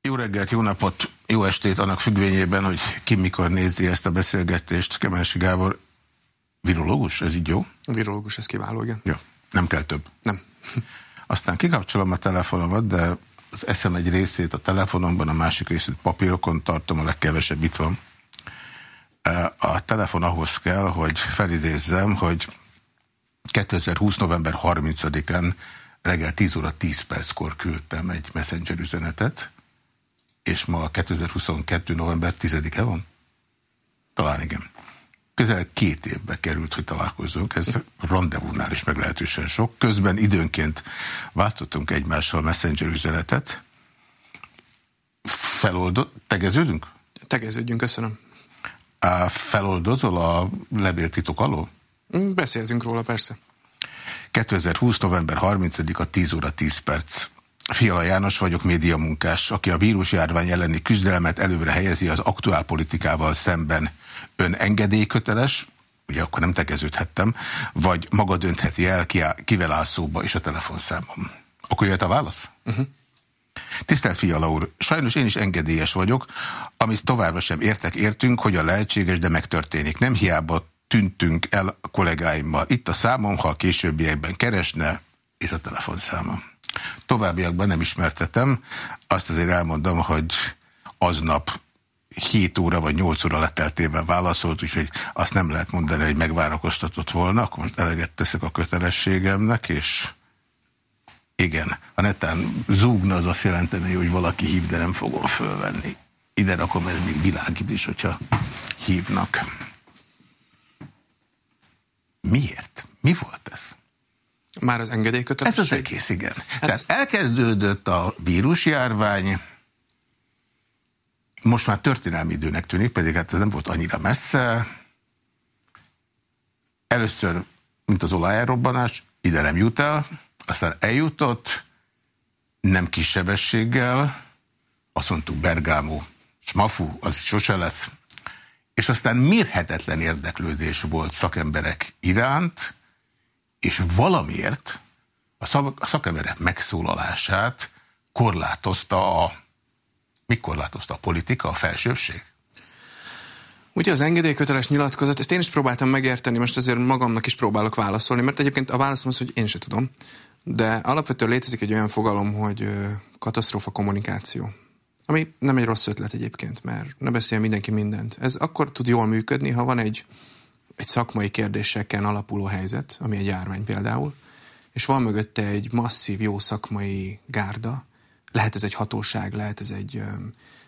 Jó reggelt, jó napot, jó estét annak függvényében, hogy ki mikor nézi ezt a beszélgetést. Kemensi Gábor, virológus, ez így jó? Virológus, ez kiváló, igen. Jó, nem kell több. Nem. Aztán kikapcsolom a telefonomat, de az eszem egy részét a telefonomban, a másik részét papírokon tartom, a legkevesebb itt van. A telefon ahhoz kell, hogy felidézzem, hogy 2020. november 30-án reggel 10 óra 10 perckor küldtem egy messenger üzenetet, és ma 2022. november 10-e van? Talán igen. Közel két évbe került, hogy találkozzunk, ez rendezvúnál is meglehetősen sok. Közben időnként váltottunk egymással messenger üzenetet. Feloldott, tegeződünk? Tegeződjünk, köszönöm. Feloldozol a levéltitok alól? Beszéltünk róla, persze. 2020. november 30-a 10 óra 10 perc. Fiala János vagyok, médiamunkás, aki a vírusjárvány elleni küzdelmet előre helyezi az aktuál politikával szemben. Ön engedélyköteles, ugye akkor nem tegeződhettem, vagy maga döntheti el, ki, kivel áll szóba és a telefonszámom. Akkor jöhet a válasz? Uh -huh. Tisztelt Fiala úr, sajnos én is engedélyes vagyok, amit továbbra sem értek, értünk, hogy a lehetséges, de megtörténik. Nem hiába tűntünk el kollégáimmal. Itt a számom, ha a későbbiekben keresne, és a telefonszámom. Továbbiakban nem ismertetem, azt azért elmondom, hogy aznap 7 óra vagy 8 óra leteltével válaszolt, úgyhogy azt nem lehet mondani, hogy megvárakoztatott volna, akkor most eleget teszek a kötelességemnek, és igen, ha netán zúgna, az azt jelenteni, hogy valaki hív, de nem fogom fölvenni. Ide rakom, ez még világít is, hogyha hívnak. Miért? Mi volt ez? Már az engedélykötelesség? Ez az egész, igen. Hát Tehát ezt... elkezdődött a vírusjárvány, most már történelmi időnek tűnik, pedig hát ez nem volt annyira messze. Először, mint az olajrobbanás, ide nem jut el, aztán eljutott, nem kis sebességgel, azt mondtuk Bergámó, Smafu, az sose lesz, és aztán mérhetetlen érdeklődés volt szakemberek iránt, és valamiért a, szak, a szakemberek megszólalását korlátozta a, mi korlátozta a politika, a felsőbség? Ugye az engedélyköteles nyilatkozat, ezt én is próbáltam megérteni, most azért magamnak is próbálok válaszolni, mert egyébként a válaszom az, hogy én se tudom. De alapvetően létezik egy olyan fogalom, hogy katasztrófa kommunikáció. Ami nem egy rossz ötlet egyébként, mert ne beszél mindenki mindent. Ez akkor tud jól működni, ha van egy egy szakmai kérdéseken alapuló helyzet, ami egy járvány például, és van mögötte egy masszív, jó szakmai gárda, lehet ez egy hatóság, lehet ez egy,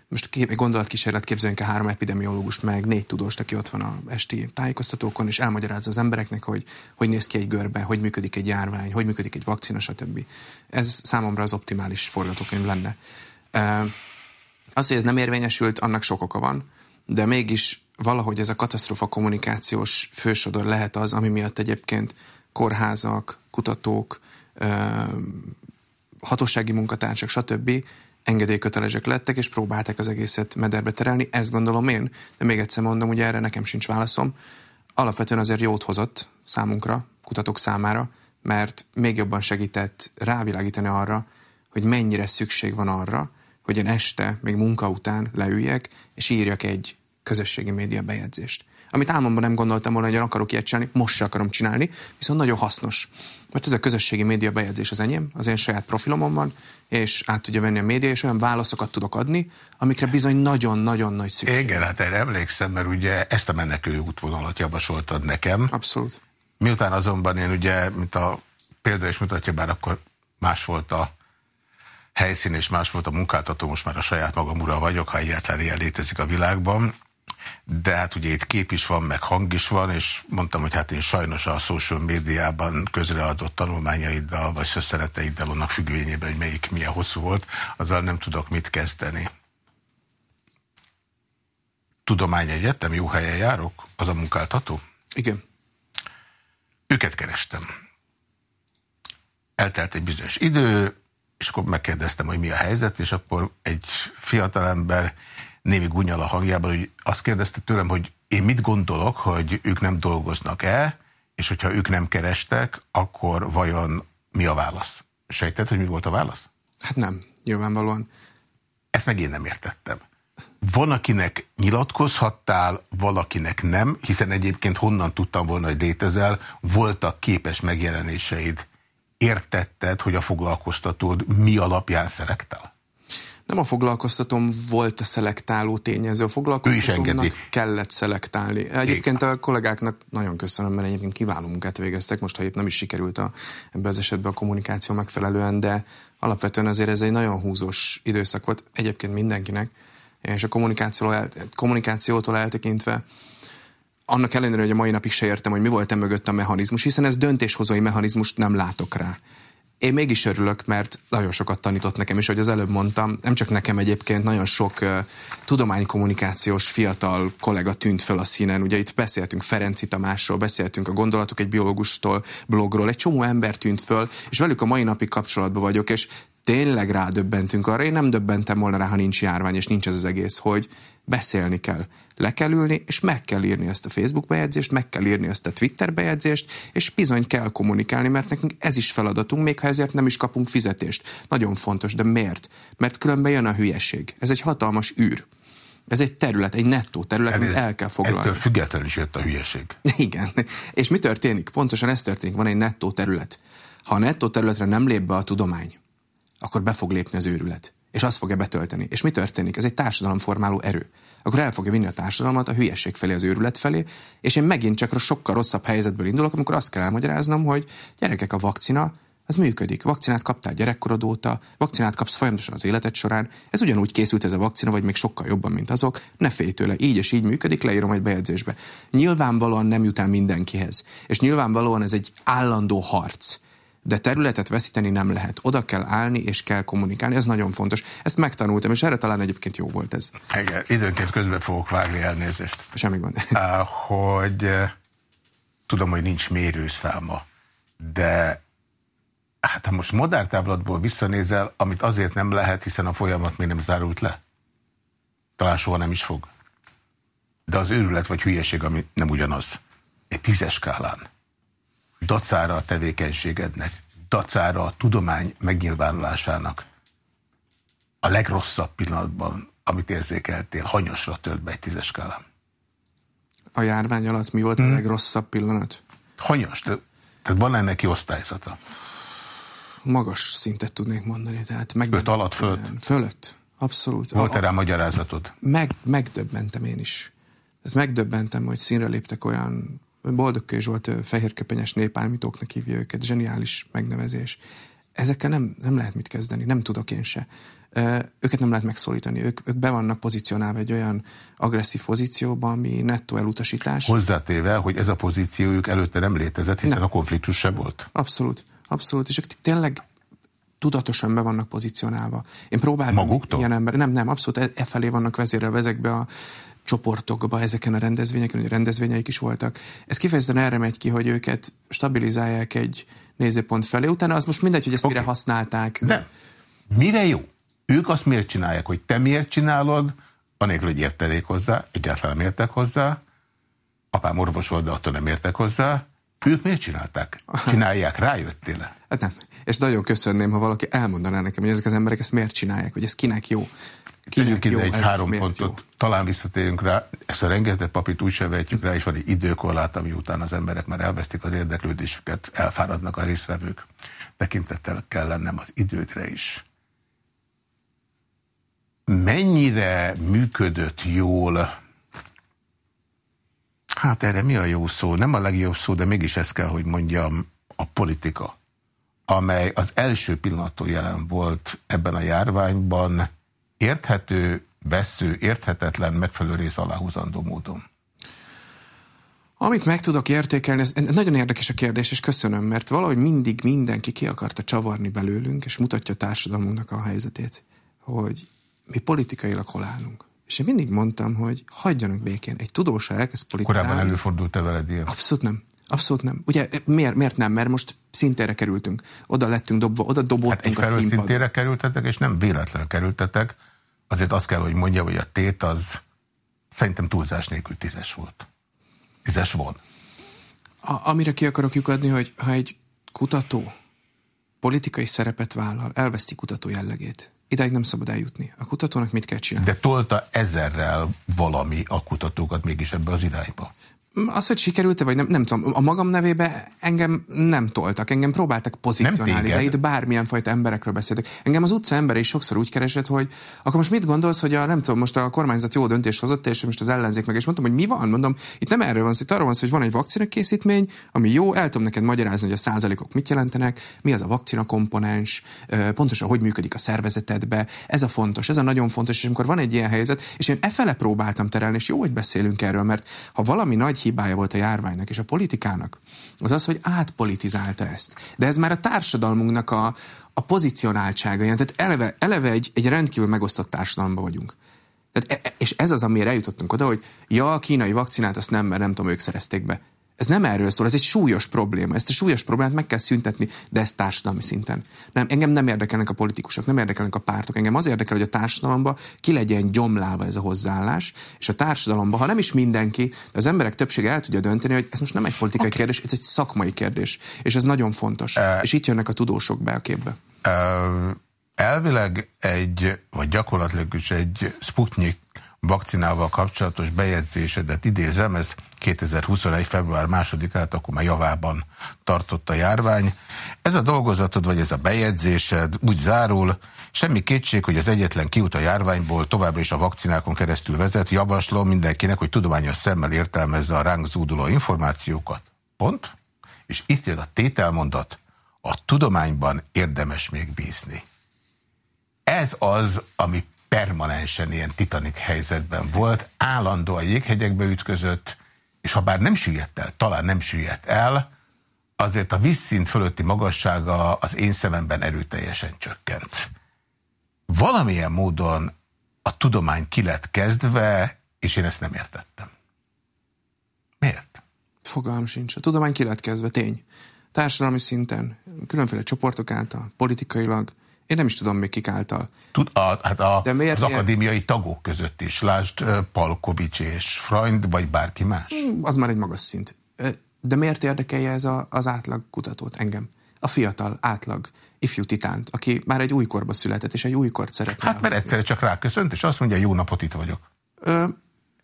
most egy gondolatkísérlet képzeljünk el három epidemiológust meg, négy tudóst, aki ott van a esti tájékoztatókon, és elmagyarázza az embereknek, hogy hogy néz ki egy görbe, hogy működik egy járvány, hogy működik egy vakcina, stb. Ez számomra az optimális forgatókönyv lenne. Az, hogy ez nem érvényesült, annak sok oka van, de mégis valahogy ez a katasztrofa kommunikációs fősodor lehet az, ami miatt egyébként kórházak, kutatók, hatósági munkatársak, stb. engedélykötelezsek lettek, és próbálták az egészet mederbe terelni. Ezt gondolom én, de még egyszer mondom, ugye erre nekem sincs válaszom. Alapvetően azért jót hozott számunkra, kutatók számára, mert még jobban segített rávilágítani arra, hogy mennyire szükség van arra, hogy én este, még munka után leüljek, és írjak egy közösségi média bejegyzést. Amit álmomban nem gondoltam volna, hogy akarok ilyet csinálni, most se akarom csinálni, viszont nagyon hasznos. Mert ez a közösségi média bejegyzés az enyém, az én saját profilomon van, és át tudja venni a média, és olyan válaszokat tudok adni, amikre bizony nagyon-nagyon nagy szükség. Igen, hát erre emlékszem, mert ugye ezt a menekülő útvonalat javasoltad nekem. Abszolút. Miután azonban én ugye, mint a példa is mutatja, bár akkor más volt a helyszín és más volt a munkáltató, most már a saját magam ura vagyok, ha egyáltalán ilyen létezik a világban de hát ugye itt kép is van, meg hang is van, és mondtam, hogy hát én sajnos a social médiában közreadott tanulmányaiddal, vagy szösszeneteiddel annak függvényében, hogy melyik milyen hosszú volt, azzal nem tudok mit kezdeni. Tudományegyetem, jó helyen járok? Az a munkáltató? Igen. Őket kerestem. Eltelt egy bizonyos idő, és akkor megkérdeztem, hogy mi a helyzet, és akkor egy fiatalember némi gunyal a hangjában, hogy azt kérdezte tőlem, hogy én mit gondolok, hogy ők nem dolgoznak-e, és hogyha ők nem kerestek, akkor vajon mi a válasz? Sejted, hogy mi volt a válasz? Hát nem, nyilvánvalóan. Ezt meg én nem értettem. Van, akinek nyilatkozhattál, valakinek nem, hiszen egyébként honnan tudtam volna, hogy létezel, voltak képes megjelenéseid. Értetted, hogy a foglalkoztatód mi alapján szelektál? Nem a foglalkoztatom volt a szelektáló tényező, a foglalkoztatómnak kellett szelektálni. Egyébként a kollégáknak nagyon köszönöm, mert egyébként kiváló munkát végeztek, most ha épp nem is sikerült a, ebbe az esetben a kommunikáció megfelelően, de alapvetően azért ez egy nagyon húzós időszak volt egyébként mindenkinek, és a kommunikációtól eltekintve annak ellenére, hogy a mai napig se értem, hogy mi volt e mögött a mechanizmus, hiszen ez döntéshozói mechanizmust nem látok rá én mégis örülök, mert nagyon sokat tanított nekem is, hogy az előbb mondtam, nem csak nekem egyébként, nagyon sok tudománykommunikációs fiatal kollega tűnt föl a színen. Ugye itt beszéltünk Ferenci Tamásról, beszéltünk a gondolatok egy biológustól, blogról, egy csomó ember tűnt föl, és velük a mai napig kapcsolatban vagyok, és tényleg rádöbbentünk arra, én nem döbbentem volna rá, ha nincs járvány, és nincs ez az egész, hogy beszélni kell. Le kell ülni, és meg kell írni ezt a Facebook bejegyzést, meg kell írni ezt a Twitter bejegyzést, és bizony kell kommunikálni, mert nekünk ez is feladatunk, még ha ezért nem is kapunk fizetést. Nagyon fontos, de miért? Mert különben jön a hülyeség. Ez egy hatalmas űr. Ez egy terület, egy nettó terület, amit el kell foglalni. Ettől függetlenül is jött a hülyeség. Igen. És mi történik? Pontosan ez történik. Van egy nettó terület. Ha a nettó területre nem lép be a tudomány, akkor be fog lépni az őrület. És azt fogja betölteni. És mi történik? Ez egy társadalomformáló erő. Akkor el fogja vinni a társadalmat a hülyeség felé, az őrület felé, és én megint csak sokkal rosszabb helyzetből indulok, amikor azt kell elmagyaráznom, hogy gyerekek, a vakcina az működik. Vakcinát kaptál gyerekkorod óta, vakcinát kapsz folyamatosan az életed során. Ez ugyanúgy készült ez a vakcina, vagy még sokkal jobban, mint azok. Ne félj tőle, így és így működik, leírom egy bejegyzésbe. Nyilvánvalóan nem jut el mindenkihez. És nyilvánvalóan ez egy állandó harc de területet veszíteni nem lehet. Oda kell állni és kell kommunikálni, ez nagyon fontos. Ezt megtanultam, és erre talán egyébként jó volt ez. Igen, időnként közben fogok vágni elnézést. Semmi gond. Hogy tudom, hogy nincs mérőszáma, de hát ha most modártáblatból visszanézel, amit azért nem lehet, hiszen a folyamat még nem zárult le. Talán soha nem is fog. De az őrület vagy hülyeség, ami nem ugyanaz. Egy tízes skálán dacára a tevékenységednek, dacára a tudomány megnyilvánulásának a legrosszabb pillanatban, amit érzékeltél, hanyasra tört be egy tízes skálán? A járvány alatt mi volt hmm. a legrosszabb pillanat? Hanyas, de, tehát van ennek osztályzata? Magas szintet tudnék mondani. Tehát meg Öt alatt, fölött? Fölött, abszolút. Volt-e rá magyarázatod? Meg, megdöbbentem én is. Tehát megdöbbentem, hogy színre léptek olyan Boldog volt fehérköpenyes népálmítóknak hívja őket, zseniális megnevezés. Ezekkel nem, nem lehet mit kezdeni, nem tudok én se. Őket nem lehet megszólítani, ők, ők be vannak pozícionálva egy olyan agresszív pozícióban, ami nettó elutasítás. Hozzátéve, hogy ez a pozíciójuk előtte nem létezett, hiszen nem. a konfliktus se volt. Abszolút, abszolút, és ők tényleg tudatosan be vannak pozícionálva. Én próbálom Maguktól? ilyen ember, nem, nem, abszolút e, e felé vannak vezérelve ezekbe a csoportokba ezeken a rendezvényeken, hogy rendezvényeik is voltak. Ez kifejezetten erre megy ki, hogy őket stabilizálják egy nézőpont felé. Utána az most mindegy, hogy ezt okay. mire használták. De mire jó? Ők azt miért csinálják, hogy te miért csinálod, anélkül, hogy értenék hozzá, egyáltalán nem értek hozzá, apám orvos volt, de attól nem értek hozzá, ők miért csinálták? Csinálják, rájöttél-e? Hát nem. És nagyon köszönném, ha valaki elmondaná nekem, hogy ezek az emberek ezt miért csinálják, hogy ez kinek jó. Kinek jó, egy három pontot, jó. talán visszatérünk rá, ezt a rengeteg papit úgy sem rá, és van egy időkorlát, ami után az emberek már elvesztik az érdeklődésüket, elfáradnak a részvevők. Tekintettel kell lennem az idődre is. Mennyire működött jól Hát erre mi a jó szó? Nem a legjobb szó, de mégis ezt kell, hogy mondjam, a politika, amely az első pillanattól jelen volt ebben a járványban, érthető, vesző, érthetetlen, megfelelő rész aláhúzandó módon. Amit meg tudok értékelni, ez nagyon érdekes a kérdés, és köszönöm, mert valahogy mindig mindenki ki akarta csavarni belőlünk, és mutatja a társadalmunknak a helyzetét, hogy mi politikailag hol állunk. És én mindig mondtam, hogy hagyjanak békén. Egy tudós elkezd politikálni. Korábban előfordult-e veled ilyen? Abszolút nem. Abszolút nem. Ugye miért, miért nem? Mert most szintére kerültünk. Oda lettünk dobva, oda dobottunk hát a színpadon. szintére kerültetek, és nem véletlen kerültetek. Azért azt kell, hogy mondja, hogy a tét az szerintem túlzás nélkül tízes volt. Tízes volt. A, amire ki akarok lyukadni, hogy ha egy kutató politikai szerepet vállal, elveszti kutató jellegét Ideig nem szabad eljutni. A kutatónak mit kell csinálni? De tolta ezerrel valami a kutatókat mégis ebbe az irányba? Az, hogy sikerült-e, vagy nem, nem tudom, a magam nevébe engem nem toltak, engem próbáltak pozícionálni, de itt bármilyen fajta emberekről beszéltek. Engem az utca ember is sokszor úgy keresett, hogy akkor most mit gondolsz, hogy a, nem tudom, most a kormányzat jó döntést hozott, és most az ellenzék meg, és mondtam, hogy mi van, mondom, itt nem erről van szó, itt arról van szó, hogy van egy vakcina készítmény, ami jó, el tudom neked magyarázni, hogy a százalékok mit jelentenek, mi az a vakcina komponens, pontosan hogy működik a szervezetedbe, ez a fontos, ez a nagyon fontos, és amikor van egy ilyen helyzet, és én efele próbáltam terelni, és jó, hogy beszélünk erről, mert ha valami nagy hibája volt a járványnak és a politikának, az az, hogy átpolitizálta ezt. De ez már a társadalmunknak a, a pozicionáltsága. Tehát eleve, eleve egy, egy rendkívül megosztott társadalomban vagyunk. Tehát, e, és ez az, amire eljutottunk oda, hogy ja, a kínai vakcinát azt nem, mert nem tudom, ők szerezték be. Ez nem erről szól, ez egy súlyos probléma. Ezt a súlyos problémát meg kell szüntetni, de ezt társadalmi szinten. Nem, engem nem érdekelnek a politikusok, nem érdekelnek a pártok. Engem az érdekel, hogy a társadalomba ki legyen gyomlálva ez a hozzáállás, és a társadalomba, ha nem is mindenki, de az emberek többsége el tudja dönteni, hogy ez most nem egy politikai okay. kérdés, ez egy szakmai kérdés. És ez nagyon fontos. Uh, és itt jönnek a tudósok be a képbe. Uh, elvileg egy, vagy gyakorlatilag is egy Sputnik vakcinával kapcsolatos bejegyzésedet idézem, ez 2021. február másodikát, akkor már javában tartott a járvány. Ez a dolgozatod, vagy ez a bejegyzésed úgy zárul, semmi kétség, hogy az egyetlen kiút a járványból továbbra is a vakcinákon keresztül vezet, javaslom mindenkinek, hogy tudományos szemmel értelmezze a ránk zúduló információkat. Pont. És itt jön a tételmondat, a tudományban érdemes még bízni. Ez az, ami permanensen ilyen titanik helyzetben volt, állandóan jéghegyekbe ütközött, és ha bár nem süllyedt el, talán nem süllyedt el, azért a vízszint fölötti magassága az én szememben erőteljesen csökkent. Valamilyen módon a tudomány ki kezdve, és én ezt nem értettem. Miért? Fogalm sincs. A tudomány ki kezdve, tény. Társadalmi szinten, különféle csoportok által, politikailag, én nem is tudom még kik által. Tud, a, hát a, De miért, az miért? akadémiai tagok között is, lásd Palkovics és Freund, vagy bárki más? Hmm, az már egy magas szint. De miért érdekelje ez a, az átlag kutatót engem? A fiatal, átlag, ifjú titánt, aki már egy újkorba született, és egy újkort szeretne. Hát mert egyszerre csak ráköszönt, és azt mondja, jó napot, itt vagyok. Ö,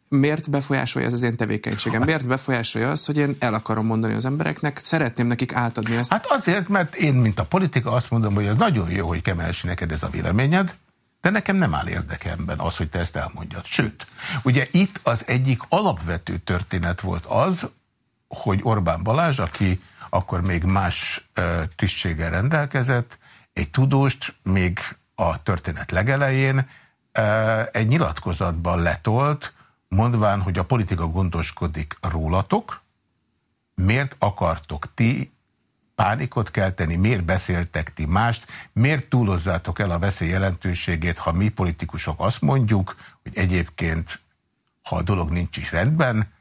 miért befolyásolja ez az én tevékenységem? Miért befolyásolja az, hogy én el akarom mondani az embereknek, szeretném nekik átadni ezt? Hát azért, mert én, mint a politika azt mondom, hogy az nagyon jó, hogy kemelsi neked ez a véleményed, de nekem nem áll érdekemben az, hogy te ezt elmondjad. Sőt, ugye itt az egyik alapvető történet volt az, hogy Orbán Balázs, aki akkor még más tisztséggel rendelkezett, egy tudóst még a történet legelején egy nyilatkozatban letolt, mondván, hogy a politika gondoskodik rólatok, miért akartok ti pánikot kelteni, miért beszéltek ti mást, miért túlozzátok el a veszély jelentőségét, ha mi politikusok azt mondjuk, hogy egyébként, ha a dolog nincs is rendben,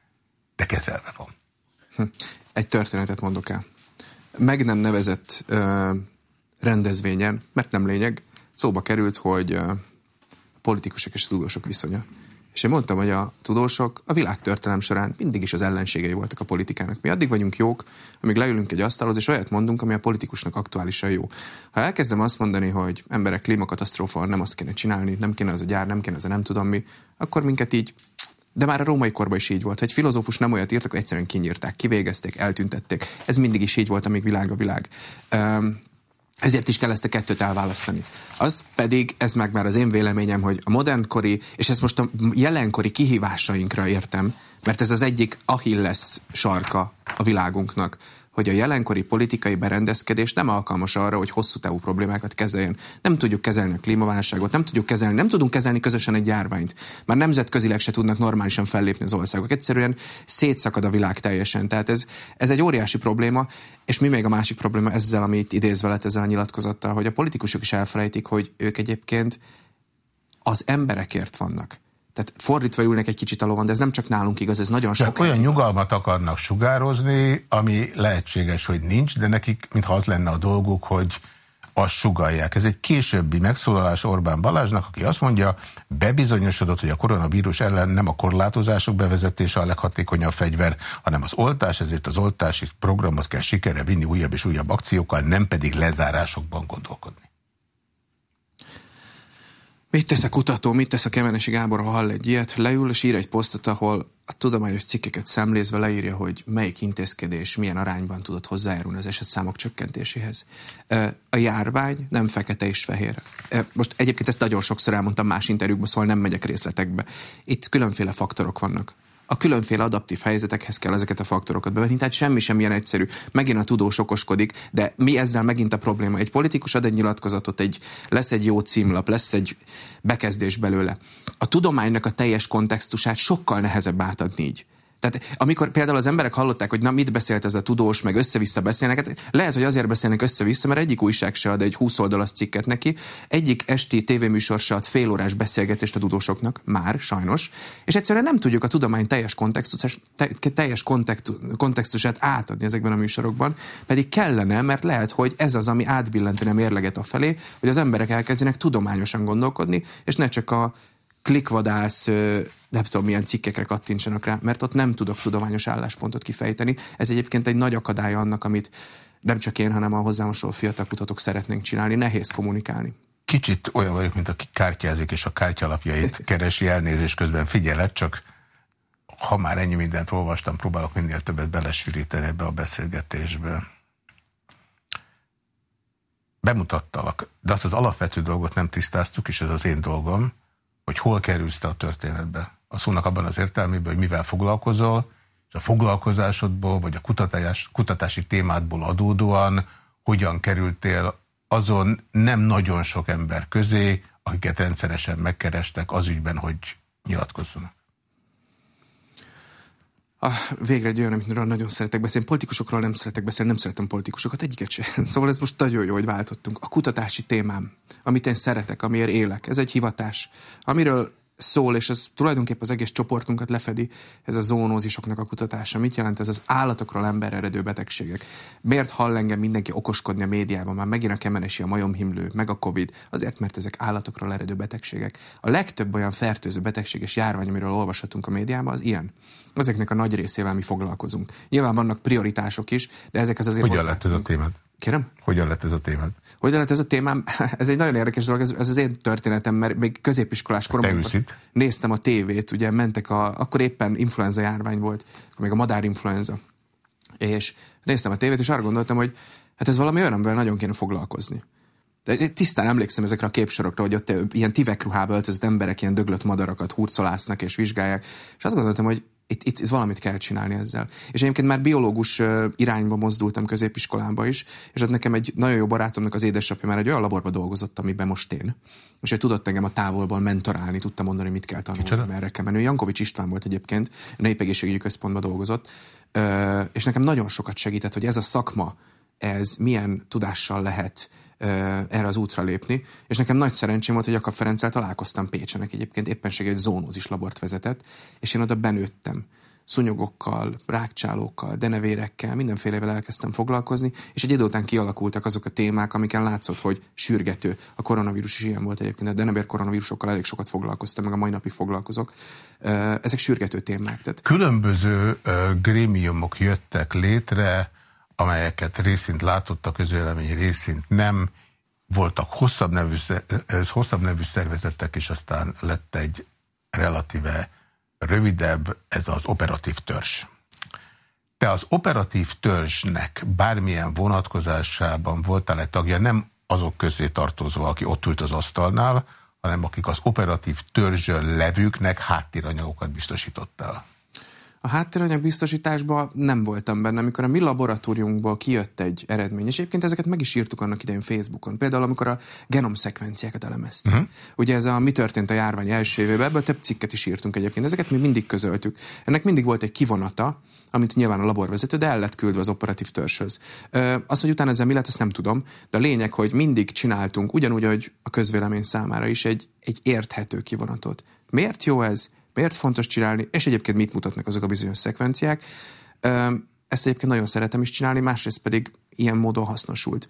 de kezelve van. Hm. Egy történetet mondok el. Meg nem nevezett ö, rendezvényen, mert nem lényeg, szóba került, hogy ö, politikusok és tudósok viszonya. És én mondtam, hogy a tudósok a világtörténelem során mindig is az ellenségei voltak a politikának. Mi addig vagyunk jók, amíg leülünk egy asztalhoz, és olyat mondunk, ami a politikusnak aktuálisan jó. Ha elkezdem azt mondani, hogy emberek klímakatasztrófa, nem azt kéne csinálni, nem kéne az a gyár, nem kéne az a nem tudom mi, akkor minket így de már a római korban is így volt. Egy filozófus nem olyat írt, akkor egyszerűen kinyírták, kivégezték, eltüntették. Ez mindig is így volt, amíg világ a világ. Um, ezért is kell ezt a kettőt elválasztani. Az pedig, ez meg már az én véleményem, hogy a modernkori, és ezt most a jelenkori kihívásainkra értem, mert ez az egyik Achilles sarka a világunknak, hogy a jelenkori politikai berendezkedés nem alkalmas arra, hogy hosszú távú problémákat kezeljen. Nem tudjuk kezelni a klímaválságot, nem tudjuk kezelni, nem tudunk kezelni közösen egy járványt. Már nemzetközileg se tudnak normálisan fellépni az országok. Egyszerűen szétszakad a világ teljesen. Tehát ez, ez egy óriási probléma, és mi még a másik probléma ezzel, amit idézve lett ezzel a nyilatkozattal, hogy a politikusok is elfelejtik, hogy ők egyébként az emberekért vannak. Tehát fordítva ülnek egy kicsit a lovon, de ez nem csak nálunk igaz, ez nagyon sok. olyan nyugalmat akarnak sugározni, ami lehetséges, hogy nincs, de nekik, mintha az lenne a dolguk, hogy azt sugalják. Ez egy későbbi megszólalás Orbán Balázsnak, aki azt mondja, bebizonyosodott, hogy a koronavírus ellen nem a korlátozások bevezetése a leghatékonyabb fegyver, hanem az oltás, ezért az oltási programot kell sikerre vinni újabb és újabb akciókkal, nem pedig lezárásokban gondolkodni. Mit tesz a kutató, mit tesz a Kemenesi Gábor, ha hall egy ilyet, leül és ír egy posztot, ahol a tudományos cikkeket szemlézve leírja, hogy melyik intézkedés milyen arányban tudott hozzájárulni az esetszámok csökkentéséhez. A járvány nem fekete és fehér. Most egyébként ezt nagyon sokszor elmondtam más interjúkban, szóval nem megyek részletekbe. Itt különféle faktorok vannak a különféle adaptív helyzetekhez kell ezeket a faktorokat bevetni, tehát semmi sem ilyen egyszerű. Megint a tudós okoskodik, de mi ezzel megint a probléma? Egy politikus ad egy nyilatkozatot, egy, lesz egy jó címlap, lesz egy bekezdés belőle. A tudománynak a teljes kontextusát sokkal nehezebb átadni így. Tehát amikor például az emberek hallották, hogy na mit beszélt ez a tudós, meg össze-vissza beszélnek, hát lehet, hogy azért beszélnek össze-vissza, mert egyik újság se ad egy 20 oldalas cikket neki, egyik esti tévéműsor se ad fél órás beszélgetést a tudósoknak, már sajnos, és egyszerűen nem tudjuk a tudomány teljes, kontextus, teljes kontextusát átadni ezekben a műsorokban, pedig kellene, mert lehet, hogy ez az, ami átbillentene a mérleget felé, hogy az emberek elkezdjenek tudományosan gondolkodni, és ne csak a klikvadász, nem tudom milyen cikkekre kattintsanak rá, mert ott nem tudok tudományos álláspontot kifejteni. Ez egyébként egy nagy akadály annak, amit nem csak én, hanem a hozzám fiatal kutatók szeretnénk csinálni. Nehéz kommunikálni. Kicsit olyan vagyok, mint aki kártyázik, és a kártyalapjait keresi elnézés közben figyelek, csak ha már ennyi mindent olvastam, próbálok minél többet belesűríteni ebbe a beszélgetésbe. Bemutattalak, de azt az alapvető dolgot nem tisztáztuk, és ez az én dolgom, hogy hol kerülsz te a történetbe. A szónak abban az értelmében, hogy mivel foglalkozol, és a foglalkozásodból, vagy a kutatás, kutatási témádból adódóan hogyan kerültél azon nem nagyon sok ember közé, akiket rendszeresen megkerestek az ügyben, hogy nyilatkozzanak. Ah, végre egy olyan, amiről nagyon szeretek beszélni. Politikusokról nem szeretek beszélni, nem szeretem politikusokat, egyiket sem. Szóval ez most nagyon jó, hogy váltottunk. A kutatási témám, amit én szeretek, amiért élek, ez egy hivatás, amiről szól, és ez tulajdonképpen az egész csoportunkat lefedi, ez a zónózisoknak a kutatása. Mit jelent ez az állatokról emberre eredő betegségek? Miért hall engem mindenki okoskodni a médiában? Már megint a kemenesi, a majomhimlő, meg a Covid. Azért, mert ezek állatokról eredő betegségek. A legtöbb olyan fertőző betegség és járvány, amiről olvashatunk a médiában, az ilyen. Ezeknek a nagy részével mi foglalkozunk. Nyilván vannak prioritások is, de ezek az azért... Hogyan lett ez a témád? Kérem? Hogyan lett ez a témád? Hogyan lett ez a témám? Ez egy nagyon érdekes dolog, ez, ez az én történetem, mert még középiskolás koromban néztem a tévét, ugye mentek a, akkor éppen influenza járvány volt, még a madárinfluenza. És néztem a tévét, és arra gondoltam, hogy hát ez valami olyan, amivel nagyon kéne foglalkozni. De tisztán emlékszem ezekre a képsorokra, hogy ott ilyen tivekruhába öltözött emberek ilyen döglött madarakat hurcolásznak és vizsgálják. És azt gondoltam, hogy itt, itt, itt valamit kell csinálni ezzel. És egyébként már biológus irányba mozdultam középiskolába is, és ott nekem egy nagyon jó barátomnak az édesapja már egy olyan laborba dolgozott, amiben most én. És ő tudott engem a távolból mentorálni, tudta mondani, mit kell tanulni, Kicsoda? merre kell menni. Jankovics István volt egyébként, a Népegészségügyi Központban dolgozott, és nekem nagyon sokat segített, hogy ez a szakma, ez milyen tudással lehet erre az útra lépni, és nekem nagy szerencsém volt, hogy Jakab Ferenccel találkoztam Pécsenek egyébként, éppenséggel egy zónózis labort vezetett, és én oda benőttem szunyogokkal, rákcsálókkal, denevérekkel, mindenfélevel elkezdtem foglalkozni, és egy idő után kialakultak azok a témák, amiken látszott, hogy sürgető. A koronavírus is ilyen volt egyébként, a denevér koronavírusokkal elég sokat foglalkoztam, meg a mai napig foglalkozok. Ezek sürgető témák. Tehát... Különböző grémiumok jöttek létre, amelyeket részint látott a közvélemény, részint nem. Voltak hosszabb nevű, hosszabb nevű szervezetek, és aztán lett egy relatíve rövidebb, ez az operatív törzs. Te az operatív törzsnek bármilyen vonatkozásában voltál-e tagja, nem azok közé tartozva, aki ott ült az asztalnál, hanem akik az operatív törzsön levőknek háttéranyagokat biztosítottál? A háttéranyag biztosításban nem voltam benne, amikor a mi laboratóriumunkból kijött egy eredmény, és egyébként ezeket meg is írtuk annak idején Facebookon. Például, amikor a genomszekvenciákat elemeztük. Uh-huh. Ugye ez a mi történt a járvány első évében, ebből több cikket is írtunk egyébként. Ezeket mi mindig közöltük. Ennek mindig volt egy kivonata, amit nyilván a laborvezető, de el lett küldve az operatív törzshöz. Az, hogy utána ezzel mi lett, ezt nem tudom, de a lényeg, hogy mindig csináltunk, ugyanúgy, hogy a közvélemény számára is egy, egy érthető kivonatot. Miért jó ez? Miért fontos csinálni, és egyébként mit mutatnak azok a bizonyos szekvenciák. Ezt egyébként nagyon szeretem is csinálni, másrészt pedig ilyen módon hasznosult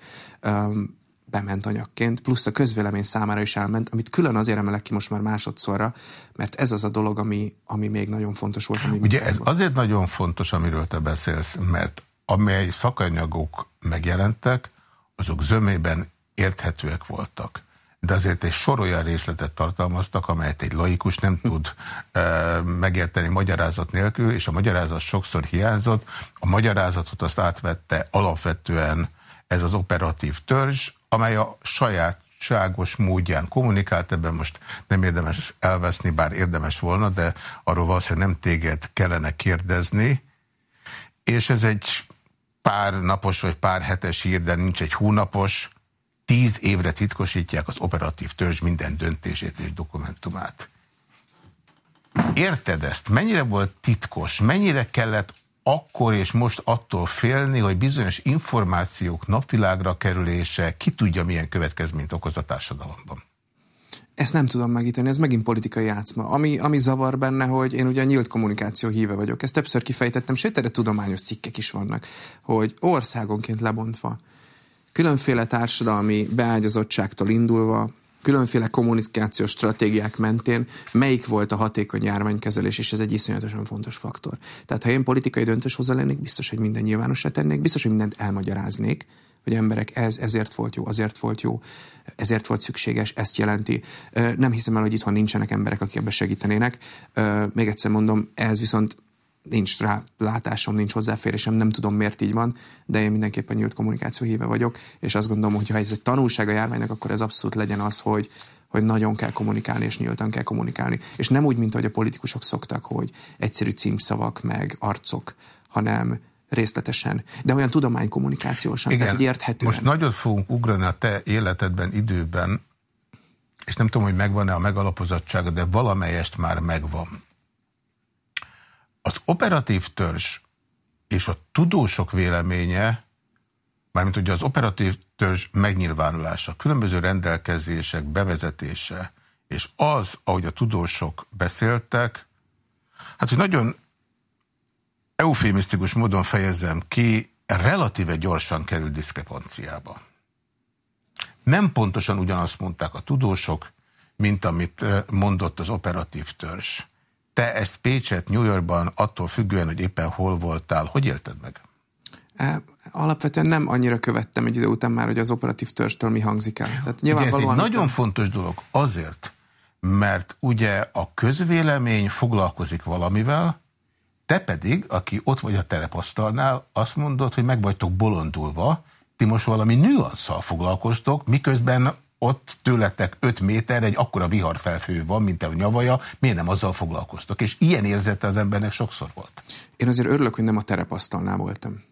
bement anyagként, plusz a közvélemény számára is elment, amit külön azért emelek ki most már másodszorra, mert ez az a dolog, ami, ami még nagyon fontos volt. Ami Ugye ez azért nagyon fontos, amiről te beszélsz, mert amely szakanyagok megjelentek, azok zömében érthetőek voltak de azért egy sor olyan részletet tartalmaztak, amelyet egy laikus nem tud e, megérteni magyarázat nélkül, és a magyarázat sokszor hiányzott. A magyarázatot azt átvette alapvetően ez az operatív törzs, amely a saját ságos módján kommunikált, ebben most nem érdemes elveszni, bár érdemes volna, de arról valószínűleg nem téged kellene kérdezni. És ez egy pár napos vagy pár hetes hír, de nincs egy hónapos, tíz évre titkosítják az operatív törzs minden döntését és dokumentumát. Érted ezt? Mennyire volt titkos? Mennyire kellett akkor és most attól félni, hogy bizonyos információk napvilágra kerülése ki tudja milyen következményt okoz a társadalomban? Ezt nem tudom megíteni, ez megint politikai játszma. Ami, ami zavar benne, hogy én ugye a nyílt kommunikáció híve vagyok. Ezt többször kifejtettem, sőt, erre tudományos cikkek is vannak, hogy országonként lebontva, különféle társadalmi beágyazottságtól indulva, különféle kommunikációs stratégiák mentén melyik volt a hatékony járványkezelés, és ez egy iszonyatosan fontos faktor. Tehát ha én politikai döntéshozó lennék, biztos, hogy minden nyilvánosra tennék, biztos, hogy mindent elmagyaráznék, hogy emberek ez ezért volt jó, azért volt jó, ezért volt szükséges, ezt jelenti. Nem hiszem el, hogy itthon nincsenek emberek, akik ebbe segítenének. Még egyszer mondom, ez viszont nincs rá látásom, nincs hozzáférésem, nem tudom miért így van, de én mindenképpen nyílt kommunikáció híve vagyok, és azt gondolom, hogy ha ez egy tanulság a járványnak, akkor ez abszolút legyen az, hogy, hogy nagyon kell kommunikálni, és nyíltan kell kommunikálni. És nem úgy, mint ahogy a politikusok szoktak, hogy egyszerű címszavak, meg arcok, hanem részletesen, de olyan tudománykommunikációsan, Igen, tehát érthetően. Most nagyot fogunk ugrani a te életedben, időben, és nem tudom, hogy megvan-e a megalapozottsága, de valamelyest már megvan. Az operatív törzs és a tudósok véleménye, mármint ugye az operatív törzs megnyilvánulása, különböző rendelkezések bevezetése, és az, ahogy a tudósok beszéltek, hát, hogy nagyon eufémisztikus módon fejezzem ki, relatíve gyorsan kerül diszkrepanciába. Nem pontosan ugyanazt mondták a tudósok, mint amit eh, mondott az operatív törzs. Te ezt Pécset, New Yorkban attól függően, hogy éppen hol voltál, hogy élted meg? Alapvetően nem annyira követtem egy idő után már, hogy az operatív törstől mi hangzik el. Tehát ugye ez egy nagyon fontos dolog azért, mert ugye a közvélemény foglalkozik valamivel, te pedig, aki ott vagy a terepasztalnál, azt mondod, hogy meg vagytok bolondulva, ti most valami nüanszal foglalkoztok, miközben ott tőletek 5 méter egy akkora viharfelfő van, mint a nyavaja, miért nem azzal foglalkoztok? És ilyen érzete az embernek sokszor volt. Én azért örülök, hogy nem a terepasztalnál voltam.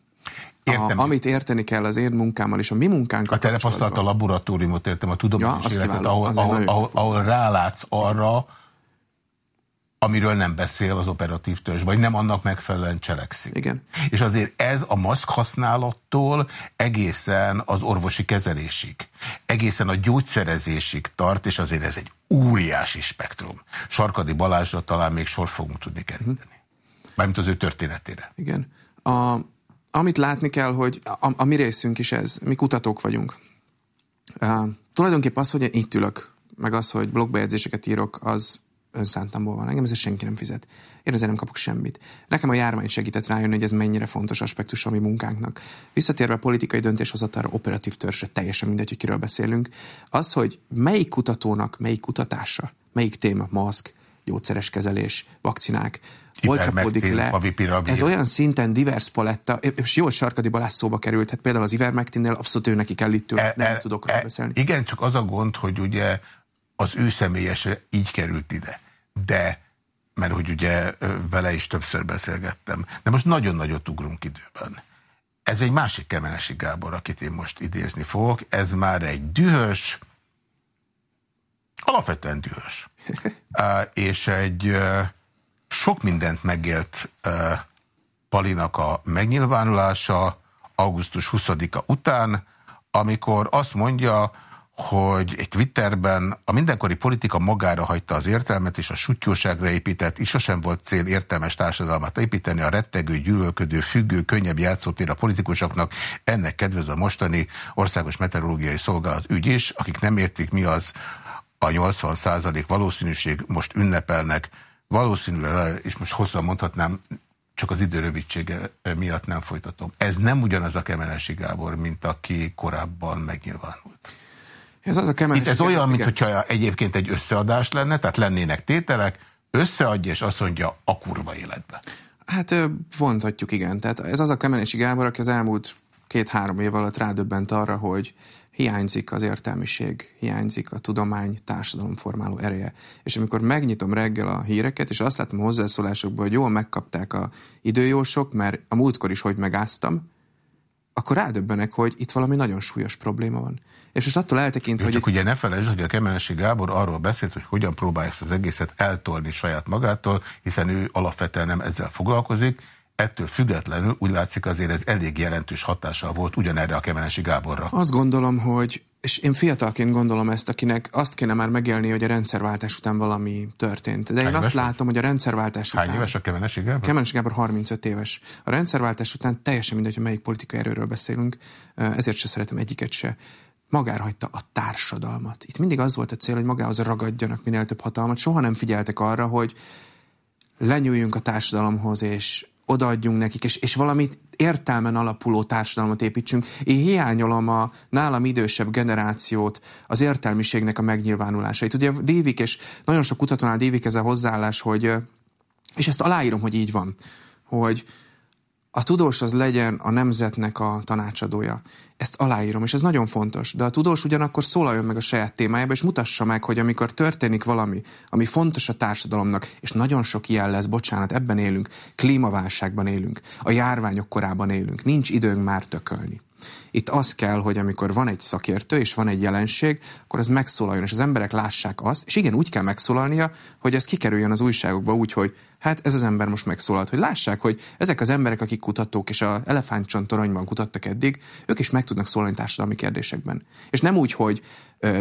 Értem. A, amit érteni kell az én munkámmal és a mi munkánk. A terepasztalt, a laboratóriumot értem, a tudományos ja, életet, ahol, ahol, ahol, ahol rálátsz arra, amiről nem beszél az operatív törzs, vagy nem annak megfelelően cselekszik. Igen. És azért ez a maszk használattól egészen az orvosi kezelésig, egészen a gyógyszerezésig tart, és azért ez egy óriási spektrum. Sarkadi Balázsra talán még sor fogunk tudni keríteni. Uh-huh. Mármint az ő történetére. Igen. A, amit látni kell, hogy a, a mi részünk is ez, mi kutatók vagyunk. Uh, tulajdonképpen az, hogy én itt ülök, meg az, hogy blogbejegyzéseket írok, az önszántamból van. Engem ezzel senki nem fizet. Én ezzel nem kapok semmit. Nekem a járvány segített rájönni, hogy ez mennyire fontos aspektus a mi munkánknak. Visszatérve a politikai döntéshozatára, operatív törzsre, teljesen mindegy, hogy kiről beszélünk. Az, hogy melyik kutatónak, melyik kutatása, melyik téma, maszk, gyógyszeres kezelés, vakcinák, hol csapódik le. Ez olyan szinten divers paletta, és jó, Sarkadi Balázs szóba került, hát például az Ivermectinnél abszolút ő neki kell itt e, nem e, tudok e, beszélni. Igen, csak az a gond, hogy ugye az ő személyese így került ide de, mert hogy ugye vele is többször beszélgettem, de most nagyon nagyot ugrunk időben. Ez egy másik Kemenesi Gábor, akit én most idézni fogok. Ez már egy dühös, alapvetően dühös. és egy sok mindent megélt Palinak a megnyilvánulása augusztus 20-a után, amikor azt mondja, hogy egy Twitterben a mindenkori politika magára hagyta az értelmet, és a sutyóságra épített, és sosem volt cél értelmes társadalmat építeni, a rettegő, gyűlölködő, függő, könnyebb játszótér a politikusoknak. Ennek kedvez a mostani Országos Meteorológiai Szolgálat ügy is, akik nem értik, mi az a 80 százalék valószínűség, most ünnepelnek. Valószínűleg, és most hosszan mondhatnám, csak az idő rövidsége miatt nem folytatom. Ez nem ugyanaz a Kemenesi Gábor, mint aki korábban megnyilvánult. Ez az a Itt ez olyan, mintha egyébként egy összeadás lenne, tehát lennének tételek, összeadja, és azt mondja a kurva életbe. Hát vontatjuk, igen. Tehát ez az a Kemenesi Gábor, aki az elmúlt két-három év alatt rádöbbent arra, hogy hiányzik az értelmiség, hiányzik a tudomány társadalomformáló ereje. És amikor megnyitom reggel a híreket, és azt látom a hozzászólásokból, hogy jól megkapták a időjósok, mert a múltkor is hogy megáztam, akkor rádöbbenek, hogy itt valami nagyon súlyos probléma van. És most attól eltekintve, hogy... Csak itt... ugye ne felejtsd, hogy a Kemenesi Gábor arról beszélt, hogy hogyan próbálja ezt az egészet eltolni saját magától, hiszen ő alapvetően nem ezzel foglalkozik, ettől függetlenül úgy látszik azért ez elég jelentős hatással volt ugyanerre a Kemenesi Gáborra. Azt gondolom, hogy és én fiatalként gondolom ezt, akinek azt kéne már megélni, hogy a rendszerváltás után valami történt. De én Hány azt látom, hogy a rendszerváltás Hány után... éves a Kemenesi Gábor? Kemenesi Gábor 35 éves. A rendszerváltás után teljesen mindegy, hogy melyik politikai erőről beszélünk, ezért se szeretem egyiket se magára hagyta a társadalmat. Itt mindig az volt a cél, hogy magához ragadjanak minél több hatalmat. Soha nem figyeltek arra, hogy lenyúljunk a társadalomhoz, és odaadjunk nekik, és, és valamit értelmen alapuló társadalmat építsünk. Én hiányolom a nálam idősebb generációt, az értelmiségnek a megnyilvánulásait. Ugye Dévik, és nagyon sok kutatónál Dévik ez a hozzáállás, hogy, és ezt aláírom, hogy így van, hogy a tudós az legyen a nemzetnek a tanácsadója. Ezt aláírom, és ez nagyon fontos. De a tudós ugyanakkor szólaljon meg a saját témájába, és mutassa meg, hogy amikor történik valami, ami fontos a társadalomnak, és nagyon sok ilyen lesz, bocsánat, ebben élünk, klímaválságban élünk, a járványok korában élünk, nincs időnk már tökölni. Itt az kell, hogy amikor van egy szakértő és van egy jelenség, akkor ez megszólaljon, és az emberek lássák azt, és igen, úgy kell megszólalnia, hogy ez kikerüljön az újságokba úgy, hogy hát ez az ember most megszólalt, hogy lássák, hogy ezek az emberek, akik kutatók és a elefántcsontoronyban kutattak eddig, ők is meg tudnak szólani társadalmi kérdésekben. És nem úgy, hogy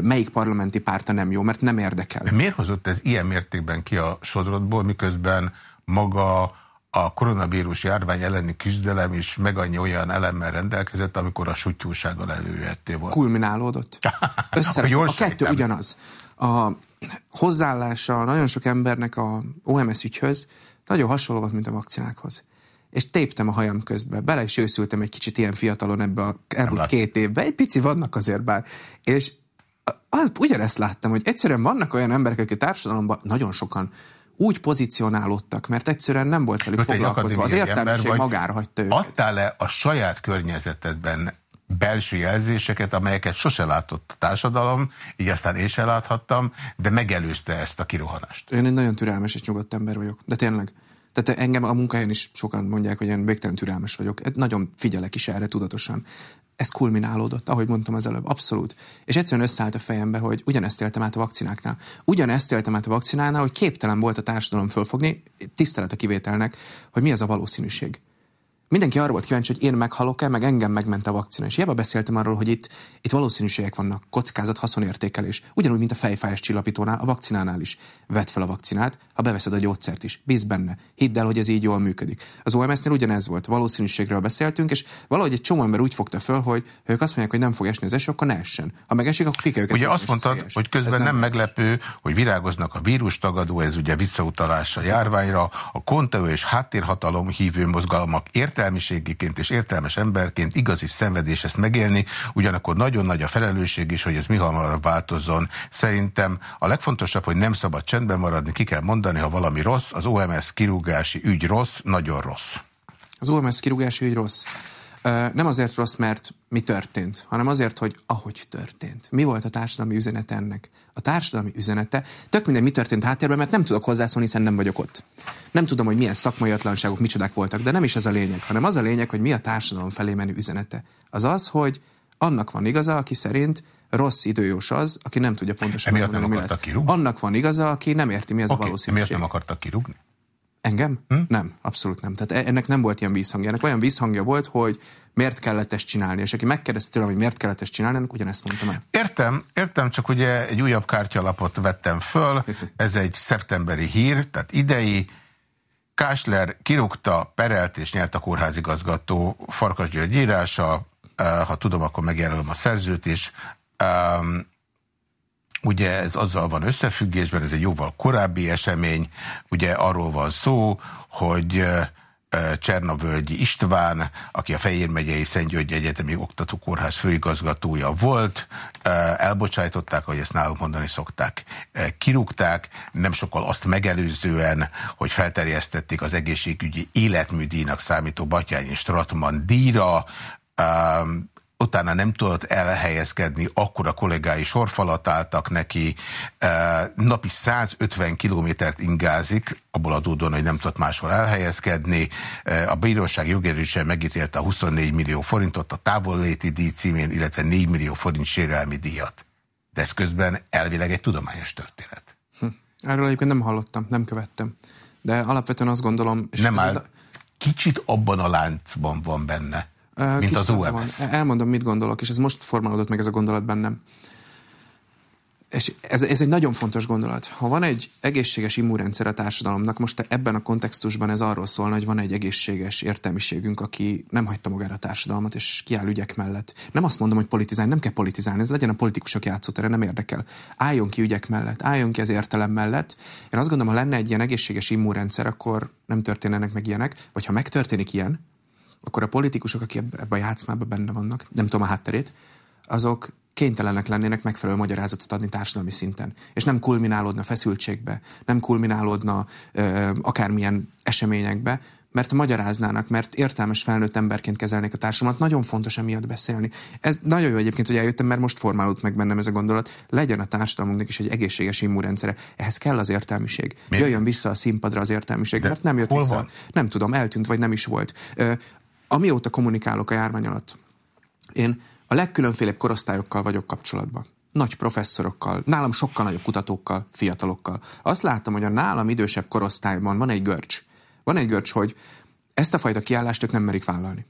melyik parlamenti párta nem jó, mert nem érdekel. De miért hozott ez ilyen mértékben ki a sodrodból, miközben maga a koronavírus járvány elleni küzdelem is meg annyi olyan elemmel rendelkezett, amikor a sutyúsággal előjöttél volna. Kulminálódott. A kettő ugyanaz. A hozzáállása nagyon sok embernek a OMS ügyhöz nagyon hasonló volt, mint a vakcinákhoz. És téptem a hajam közbe, bele is őszültem egy kicsit ilyen fiatalon ebbe a elmúlt két évben. Egy pici vannak azért bár. És az, ugyanezt láttam, hogy egyszerűen vannak olyan emberek, akik a társadalomban nagyon sokan úgy pozícionálódtak, mert egyszerűen nem volt velük foglalkozva. Az értelmiség magára hagyta őket. Adtál-e a saját környezetedben belső jelzéseket, amelyeket sose látott a társadalom, így aztán én sem láthattam, de megelőzte ezt a kirohanást. Én egy nagyon türelmes és nyugodt ember vagyok, de tényleg. Tehát engem a munkahelyen is sokan mondják, hogy én végtelen türelmes vagyok. Nagyon figyelek is erre tudatosan ez kulminálódott, ahogy mondtam az előbb, abszolút. És egyszerűen összeállt a fejembe, hogy ugyanezt éltem át a vakcináknál. Ugyanezt éltem át a vakcinánál, hogy képtelen volt a társadalom fölfogni, tisztelet a kivételnek, hogy mi az a valószínűség. Mindenki arra volt kíváncsi, hogy én meghalok-e, meg engem megment a vakcina. És hiába beszéltem arról, hogy itt, itt valószínűségek vannak, kockázat, haszonértékelés. Ugyanúgy, mint a fejfájás csillapítónál, a vakcinánál is. Vedd fel a vakcinát, ha beveszed a gyógyszert is. Bíz benne. Hidd el, hogy ez így jól működik. Az OMS-nél ugyanez volt. Valószínűségről beszéltünk, és valahogy egy csomó ember úgy fogta föl, hogy ha ők azt mondják, hogy nem fog esni az eső, akkor ne essen. Ha megesik, akkor ki kell őket. Ugye azt mondtad, hogy közben nem, nem meglepő, hogy virágoznak a vírustagadó, ez ugye visszautalás a járványra, a konteó és háttérhatalom hívő mozgalmak értelmiségiként és értelmes emberként igazi szenvedés ezt megélni, ugyanakkor nagyon nagy a felelősség is, hogy ez mi hamarabb változzon. Szerintem a legfontosabb, hogy nem szabad csendben maradni, ki kell mondani, ha valami rossz, az OMS kirúgási ügy rossz, nagyon rossz. Az OMS kirúgási ügy rossz. Nem azért rossz, mert mi történt, hanem azért, hogy ahogy történt. Mi volt a társadalmi üzenet ennek? A társadalmi üzenete, tök minden mi történt háttérben, mert nem tudok hozzászólni, hiszen nem vagyok ott. Nem tudom, hogy milyen szakmai atlanságok, micsodák voltak, de nem is ez a lényeg, hanem az a lényeg, hogy mi a társadalom felé menő üzenete. Az az, hogy annak van igaza, aki szerint rossz időjós az, aki nem tudja pontosan mondani, mi lesz. Kirúgni? Annak van igaza, aki nem érti, mi az okay. a valószínűség. Miért nem akartak kirúgni? Engem? Hm? Nem, abszolút nem. Tehát e- ennek nem volt ilyen vízhangja. Ennek olyan vízhangja volt, hogy miért kellett ezt csinálni. És aki megkérdezte tőlem, hogy miért kellett ezt csinálni, ennek ugyanezt mondtam el. Értem, értem, csak ugye egy újabb kártyalapot vettem föl. Ez egy szeptemberi hír, tehát idei. Kásler kirúgta, perelt és nyert a kórházigazgató Farkas György írása. Ha tudom, akkor megjelölöm a szerzőt is. Ugye ez azzal van összefüggésben, ez egy jóval korábbi esemény, ugye arról van szó, hogy Csernavölgyi István, aki a Fejér megyei György Egyetemi Oktatókórház főigazgatója volt. Elbocsájtották, hogy ezt nálunk mondani szokták. Kirúgták, nem sokkal azt megelőzően, hogy felterjesztették az egészségügyi életműdíjnak számító Batyányi Stratman díjra, utána nem tudott elhelyezkedni, akkor a kollégái sorfalat álltak neki, napi 150 kilométert ingázik, abból adódóan, hogy nem tudott máshol elhelyezkedni. A bíróság jogerősen megítélte a 24 millió forintot a távolléti díj címén, illetve 4 millió forint sérelmi díjat. De ez közben elvileg egy tudományos történet. Hm. Erről egyébként nem hallottam, nem követtem. De alapvetően azt gondolom... És nem áll, a... kicsit abban a láncban van benne mint az OMS. Van. Elmondom, mit gondolok, és ez most formálódott meg ez a gondolat bennem. És ez, ez egy nagyon fontos gondolat. Ha van egy egészséges immunrendszer a társadalomnak, most ebben a kontextusban ez arról szólna, hogy van egy egészséges értelmiségünk, aki nem hagyta magára a társadalmat, és kiáll ügyek mellett. Nem azt mondom, hogy politizálni, nem kell politizálni, ez legyen a politikusok játszótere, nem érdekel. Álljon ki ügyek mellett, álljon ki az értelem mellett. Én azt gondolom, ha lenne egy ilyen egészséges immunrendszer, akkor nem történnek meg ilyenek, vagy ha megtörténik ilyen, akkor a politikusok, akik ebben a játszmában benne vannak, nem tudom a hátterét, azok kénytelenek lennének megfelelő magyarázatot adni társadalmi szinten. És nem kulminálódna feszültségbe, nem kulminálódna ö, akármilyen eseményekbe, mert magyaráznának, mert értelmes felnőtt emberként kezelnék a társadalmat. Nagyon fontos emiatt beszélni. Ez nagyon jó egyébként, hogy eljöttem, mert most formálódott meg bennem ez a gondolat. Legyen a társadalmunknak is egy egészséges immunrendszere. Ehhez kell az értelmiség. Miért? Jöjjön vissza a színpadra az értelmiség, De mert nem jött vissza. Van? Nem tudom, eltűnt, vagy nem is volt amióta kommunikálok a járvány alatt, én a legkülönfélebb korosztályokkal vagyok kapcsolatban. Nagy professzorokkal, nálam sokkal nagyobb kutatókkal, fiatalokkal. Azt láttam, hogy a nálam idősebb korosztályban van egy görcs. Van egy görcs, hogy ezt a fajta kiállást ők nem merik vállalni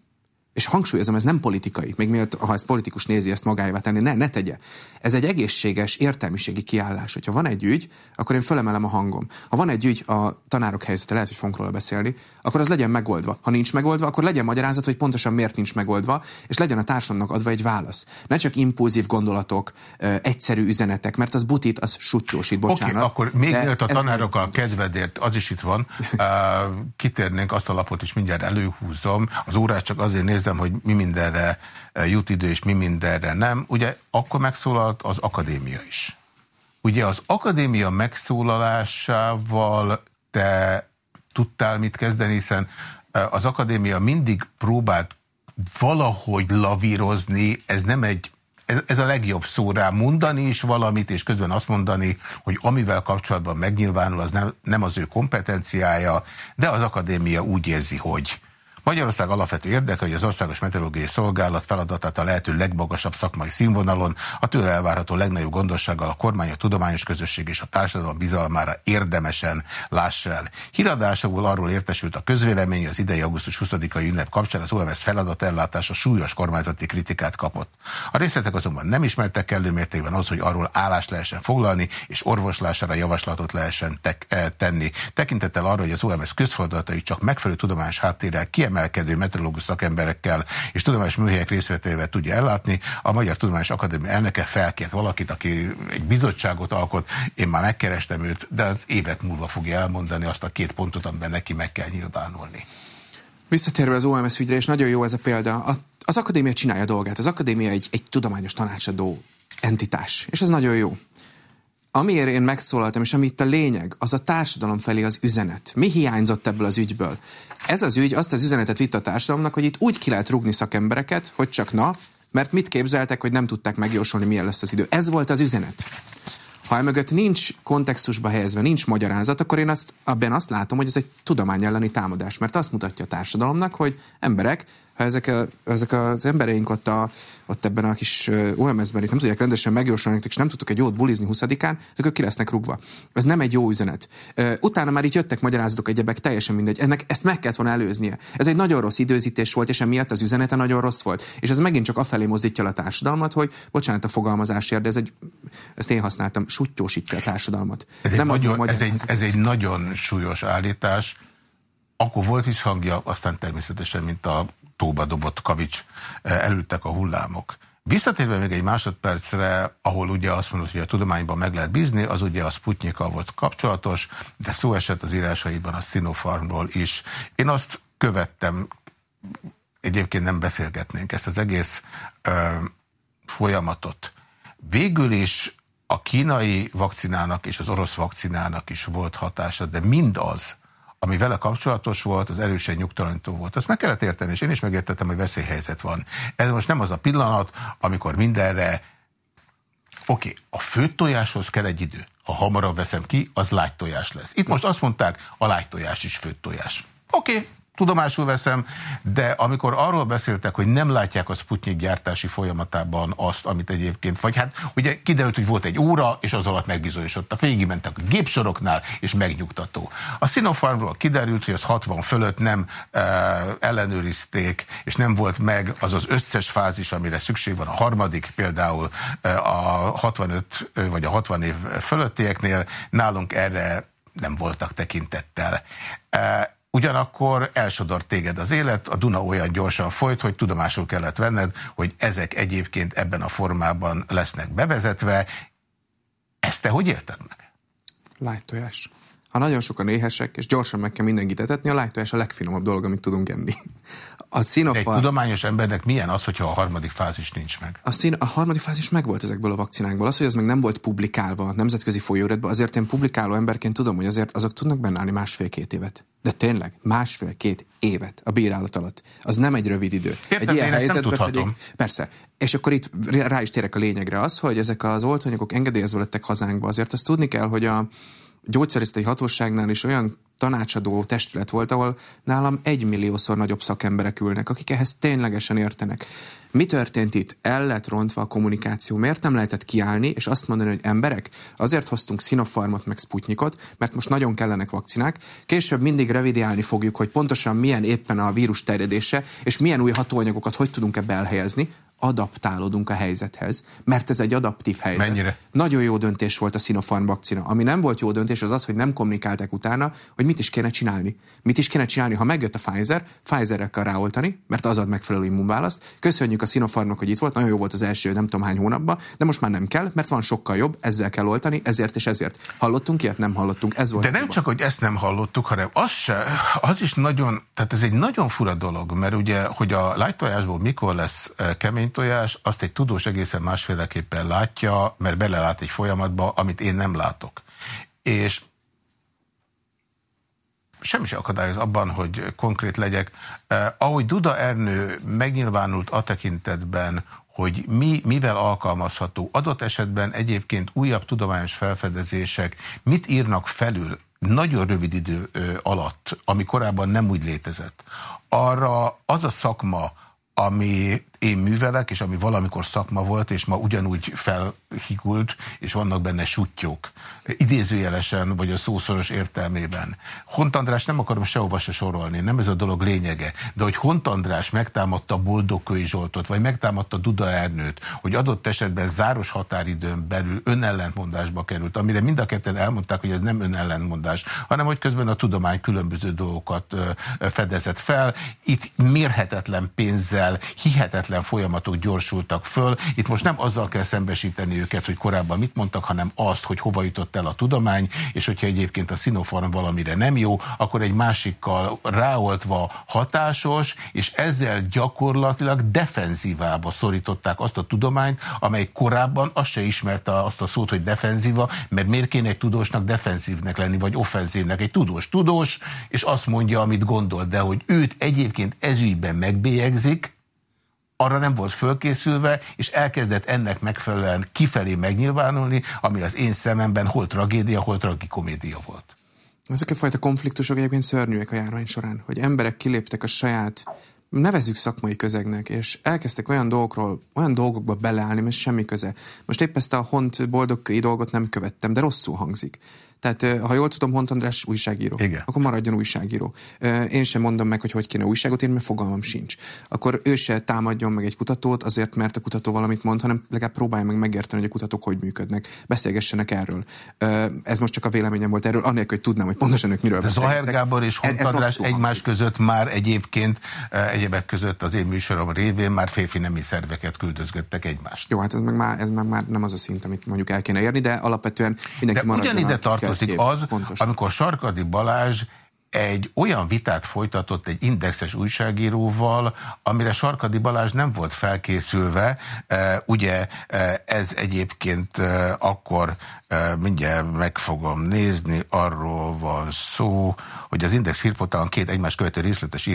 és hangsúlyozom, ez nem politikai, még miatt, ha ezt politikus nézi, ezt magáévá tenni, ne, ne tegye. Ez egy egészséges értelmiségi kiállás. Hogyha van egy ügy, akkor én fölemelem a hangom. Ha van egy ügy, a tanárok helyzete, lehet, hogy fogunk róla beszélni, akkor az legyen megoldva. Ha nincs megoldva, akkor legyen magyarázat, hogy pontosan miért nincs megoldva, és legyen a társadalomnak adva egy válasz. Ne csak impulzív gondolatok, egyszerű üzenetek, mert az butit, az sutyósít, bocsánat. Okay, akkor még mielőtt a tanárokkal kedvedért, az is itt van, kitérnénk azt a lapot is mindjárt előhúzom. Az órát csak azért néz nézem, hogy mi mindenre eh, jut idő, és mi mindenre nem. Ugye akkor megszólalt az akadémia is. Ugye az akadémia megszólalásával te tudtál mit kezdeni, hiszen eh, az akadémia mindig próbált valahogy lavírozni, ez nem egy ez, a legjobb szó rá mondani is valamit, és közben azt mondani, hogy amivel kapcsolatban megnyilvánul, az nem, nem az ő kompetenciája, de az akadémia úgy érzi, hogy Magyarország alapvető érdeke, hogy az Országos Meteorológiai Szolgálat feladatát a lehető legmagasabb szakmai színvonalon, a tőle elvárható legnagyobb gondossággal a kormány, a tudományos közösség és a társadalom bizalmára érdemesen lássa el. Híradásokból arról értesült a közvélemény, az idei augusztus 20-ai ünnep kapcsán az OMS ellátása súlyos kormányzati kritikát kapott. A részletek azonban nem ismertek kellő mértékben az, hogy arról állást lehessen foglalni, és orvoslására javaslatot lehessen eh, tenni. Tekintettel arra, hogy az OMS közfeladatai csak megfelelő tudományos háttérrel kiemelkedő meteorológus szakemberekkel és tudományos műhelyek részvételével tudja ellátni. A Magyar Tudományos Akadémia elnöke felkért valakit, aki egy bizottságot alkot. Én már megkerestem őt, de az évek múlva fogja elmondani azt a két pontot, amiben neki meg kell nyilvánulni. Visszatérve az OMS ügyre, és nagyon jó ez a példa, az akadémia csinálja dolgát. Az akadémia egy, egy tudományos tanácsadó entitás, és ez nagyon jó amiért én megszólaltam, és ami itt a lényeg, az a társadalom felé az üzenet. Mi hiányzott ebből az ügyből? Ez az ügy azt az üzenetet vitt a társadalomnak, hogy itt úgy ki lehet rúgni szakembereket, hogy csak na, mert mit képzeltek, hogy nem tudták megjósolni, milyen lesz az idő. Ez volt az üzenet. Ha emögött nincs kontextusba helyezve, nincs magyarázat, akkor én azt, abban azt látom, hogy ez egy tudomány elleni támadás, mert azt mutatja a társadalomnak, hogy emberek, ha ezek, a, ezek az embereink ott, a, ott ebben a kis OMS-ben itt nem tudják rendesen megjósolni, és nem tudtuk egy jót bulizni 20-án, ezek ki lesznek rugva. Ez nem egy jó üzenet. Utána már itt jöttek magyarázatok egyebek, teljesen mindegy. Ennek ezt meg kellett volna előznie. Ez egy nagyon rossz időzítés volt, és emiatt az üzenete nagyon rossz volt. És ez megint csak afelé mozdítja a társadalmat, hogy bocsánat a fogalmazásért, de ez egy, ezt én használtam, sutyósítja a társadalmat. Ez, nem egy, nagyon, ez, egy, ez egy nagyon súlyos állítás. Akkor volt is hangja, aztán természetesen, mint a tóba dobott kavics eh, elültek a hullámok. Visszatérve még egy másodpercre, ahol ugye azt mondod, hogy a tudományban meg lehet bízni, az ugye a Sputnikkal volt kapcsolatos, de szó esett az írásaiban a Sinopharmról is. Én azt követtem, egyébként nem beszélgetnénk ezt az egész ö, folyamatot. Végül is a kínai vakcinának és az orosz vakcinának is volt hatása, de mindaz, ami vele kapcsolatos volt, az erősen nyugtalanító volt. Azt meg kellett érteni, és én is megértettem, hogy veszélyhelyzet van. Ez most nem az a pillanat, amikor mindenre Oké, okay, a főtt tojáshoz kell egy idő. Ha hamarabb veszem ki, az lágy tojás lesz. Itt most azt mondták, a lágy tojás is főtt tojás. Oké, okay, tudomásul veszem, de amikor arról beszéltek, hogy nem látják a Sputnik gyártási folyamatában azt, amit egyébként, vagy hát ugye kiderült, hogy volt egy óra, és az alatt megbizonyosodtak. Végigmentek a gépsoroknál, és megnyugtató. A Sinopharmról kiderült, hogy az 60 fölött nem e, ellenőrizték, és nem volt meg az az összes fázis, amire szükség van. A harmadik például e, a 65 vagy a 60 év fölöttieknél, nálunk erre nem voltak tekintettel. Ugyanakkor elsodort téged az élet, a Duna olyan gyorsan folyt, hogy tudomásul kellett venned, hogy ezek egyébként ebben a formában lesznek bevezetve. Ezt te hogy érted meg? Lájtojás. Ha nagyon sokan éhesek, és gyorsan meg kell mindenkit etetni, a lájtojás a legfinomabb dolog, amit tudunk enni. A Sinopharm... Egy tudományos embernek milyen az, hogyha a harmadik fázis nincs meg? A, szín, a harmadik fázis megvolt ezekből a vakcinákból. Az, hogy ez meg nem volt publikálva a nemzetközi folyóiratban, azért én publikáló emberként tudom, hogy azért azok tudnak benne állni másfél-két évet. De tényleg, másfél-két évet a bírálat alatt. Az nem egy rövid idő. Értem, egy ilyen helyzetben pedig, persze. És akkor itt rá is térek a lényegre az, hogy ezek az oltóanyagok engedélyezve lettek hazánkba. Azért azt tudni kell, hogy a gyógyszerészeti hatóságnál is olyan tanácsadó testület volt, ahol nálam egy milliószor nagyobb szakemberek ülnek, akik ehhez ténylegesen értenek. Mi történt itt? El lett rontva a kommunikáció. Miért nem lehetett kiállni, és azt mondani, hogy emberek, azért hoztunk Sinopharmot meg Sputnikot, mert most nagyon kellenek vakcinák, később mindig revidiálni fogjuk, hogy pontosan milyen éppen a vírus terjedése, és milyen új hatóanyagokat hogy tudunk ebbe elhelyezni, adaptálódunk a helyzethez, mert ez egy adaptív helyzet. Mennyire? Nagyon jó döntés volt a Sinopharm vakcina. Ami nem volt jó döntés, az az, hogy nem kommunikálták utána, hogy mit is kéne csinálni. Mit is kéne csinálni, ha megjött a Pfizer, Pfizerre kell ráoltani, mert az ad megfelelő immunválaszt. Köszönjük a Sinopharmnak, hogy itt volt, nagyon jó volt az első nem tudom hány hónapban, de most már nem kell, mert van sokkal jobb, ezzel kell oltani, ezért és ezért. Hallottunk ilyet? Nem hallottunk. Ez volt de nem csak, hogy ezt nem hallottuk, hanem az se, az is nagyon, tehát ez egy nagyon fura dolog, mert ugye, hogy a lájtojásból mikor lesz eh, kemény tojás, azt egy tudós egészen másféleképpen látja, mert belelát egy folyamatba, amit én nem látok. És semmi se akadályoz abban, hogy konkrét legyek. Eh, ahogy Duda Ernő megnyilvánult a tekintetben, hogy mi, mivel alkalmazható. Adott esetben egyébként újabb tudományos felfedezések mit írnak felül nagyon rövid idő alatt, ami korábban nem úgy létezett. Arra az a szakma, ami én művelek, és ami valamikor szakma volt, és ma ugyanúgy felhigult, és vannak benne sutyók. Idézőjelesen, vagy a szószoros értelmében. Hont András nem akarom sehova se sorolni, nem ez a dolog lényege. De hogy Hont András megtámadta Boldogkői Zsoltot, vagy megtámadta Duda Ernőt, hogy adott esetben záros határidőn belül önellentmondásba került, amire mind a ketten elmondták, hogy ez nem önellentmondás, hanem hogy közben a tudomány különböző dolgokat fedezett fel. Itt mérhetetlen pénzzel, hihetetlen hihetetlen folyamatok gyorsultak föl. Itt most nem azzal kell szembesíteni őket, hogy korábban mit mondtak, hanem azt, hogy hova jutott el a tudomány, és hogyha egyébként a Sinopharm valamire nem jó, akkor egy másikkal ráoltva hatásos, és ezzel gyakorlatilag defenzívába szorították azt a tudományt, amely korábban azt se ismerte azt a szót, hogy defenzíva, mert miért kéne egy tudósnak defenzívnek lenni, vagy offenzívnek. Egy tudós tudós, és azt mondja, amit gondol, de hogy őt egyébként ezügyben megbélyegzik, arra nem volt fölkészülve, és elkezdett ennek megfelelően kifelé megnyilvánulni, ami az én szememben hol tragédia, hol tragikomédia volt. Ezek a fajta konfliktusok egyébként szörnyűek a járvány során, hogy emberek kiléptek a saját nevezük szakmai közegnek, és elkezdtek olyan dolgokról, olyan dolgokba beleállni, mert semmi köze. Most épp ezt a hont boldog dolgot nem követtem, de rosszul hangzik. Tehát ha jól tudom, Hont András újságíró. Igen. Akkor maradjon újságíró. Én sem mondom meg, hogy hogy kéne újságot írni, mert fogalmam sincs. Akkor ő se támadjon meg egy kutatót azért, mert a kutató valamit mond, hanem legalább próbálja meg megérteni, hogy a kutatók hogy működnek. Beszélgessenek erről. Ez most csak a véleményem volt erről, annélkül, hogy tudnám, hogy pontosan ők miről beszélnek. Zahár Gábor és Hont András egymás között már egyébként egyebek között az én műsorom révén már férfi nemi szerveket küldözgettek egymást. Jó, hát ez meg már, ez meg már nem az a szint, amit mondjuk el kéne érni, de alapvetően mindenki de ugyanide tartozik az, fontos. amikor Sarkadi Balázs egy olyan vitát folytatott egy indexes újságíróval, amire Sarkadi Balázs nem volt felkészülve. Ugye ez egyébként akkor mindjárt meg fogom nézni, arról van szó, hogy az Index hírportálon két egymás követő részletes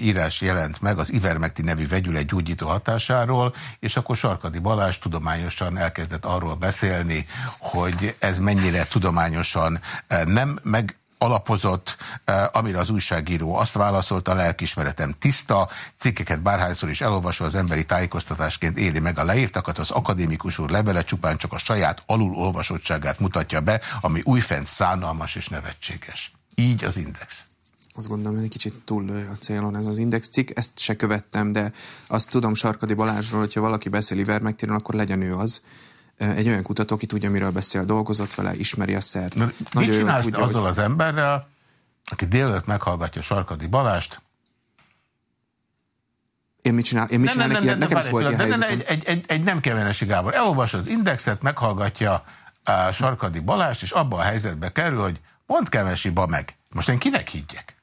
írás jelent meg az Ivermectin nevű vegyület gyógyító hatásáról, és akkor Sarkadi Balázs tudományosan elkezdett arról beszélni, hogy ez mennyire tudományosan nem meg alapozott, amire az újságíró azt válaszolta, lelkismeretem tiszta, cikkeket bárhányszor is elolvasva az emberi tájékoztatásként éli meg a leírtakat, az akadémikus úr levele csupán csak a saját alulolvasottságát mutatja be, ami újfent szánalmas és nevetséges. Így az index azt gondolom, hogy egy kicsit túl a célon ez az index cikk. Ezt se követtem, de azt tudom Sarkadi Balázsról, hogyha valaki beszél ivermectinről, akkor legyen ő az egy olyan kutató, aki tudja, miről beszél, dolgozott vele, ismeri a szert. Na, mit csinálsz tudja, azzal hogy... az emberrel, aki délőtt meghallgatja Sarkadi Balást, én mit csinál? Én mit? Nem, nem, nem, Nekem is volt nem, egy, egy, egy, egy nem kevenesi Gábor. Elolvas az indexet, meghallgatja a Sarkadi Balást, és abba a helyzetbe kerül, hogy pont kevesiba meg. Most én kinek higgyek?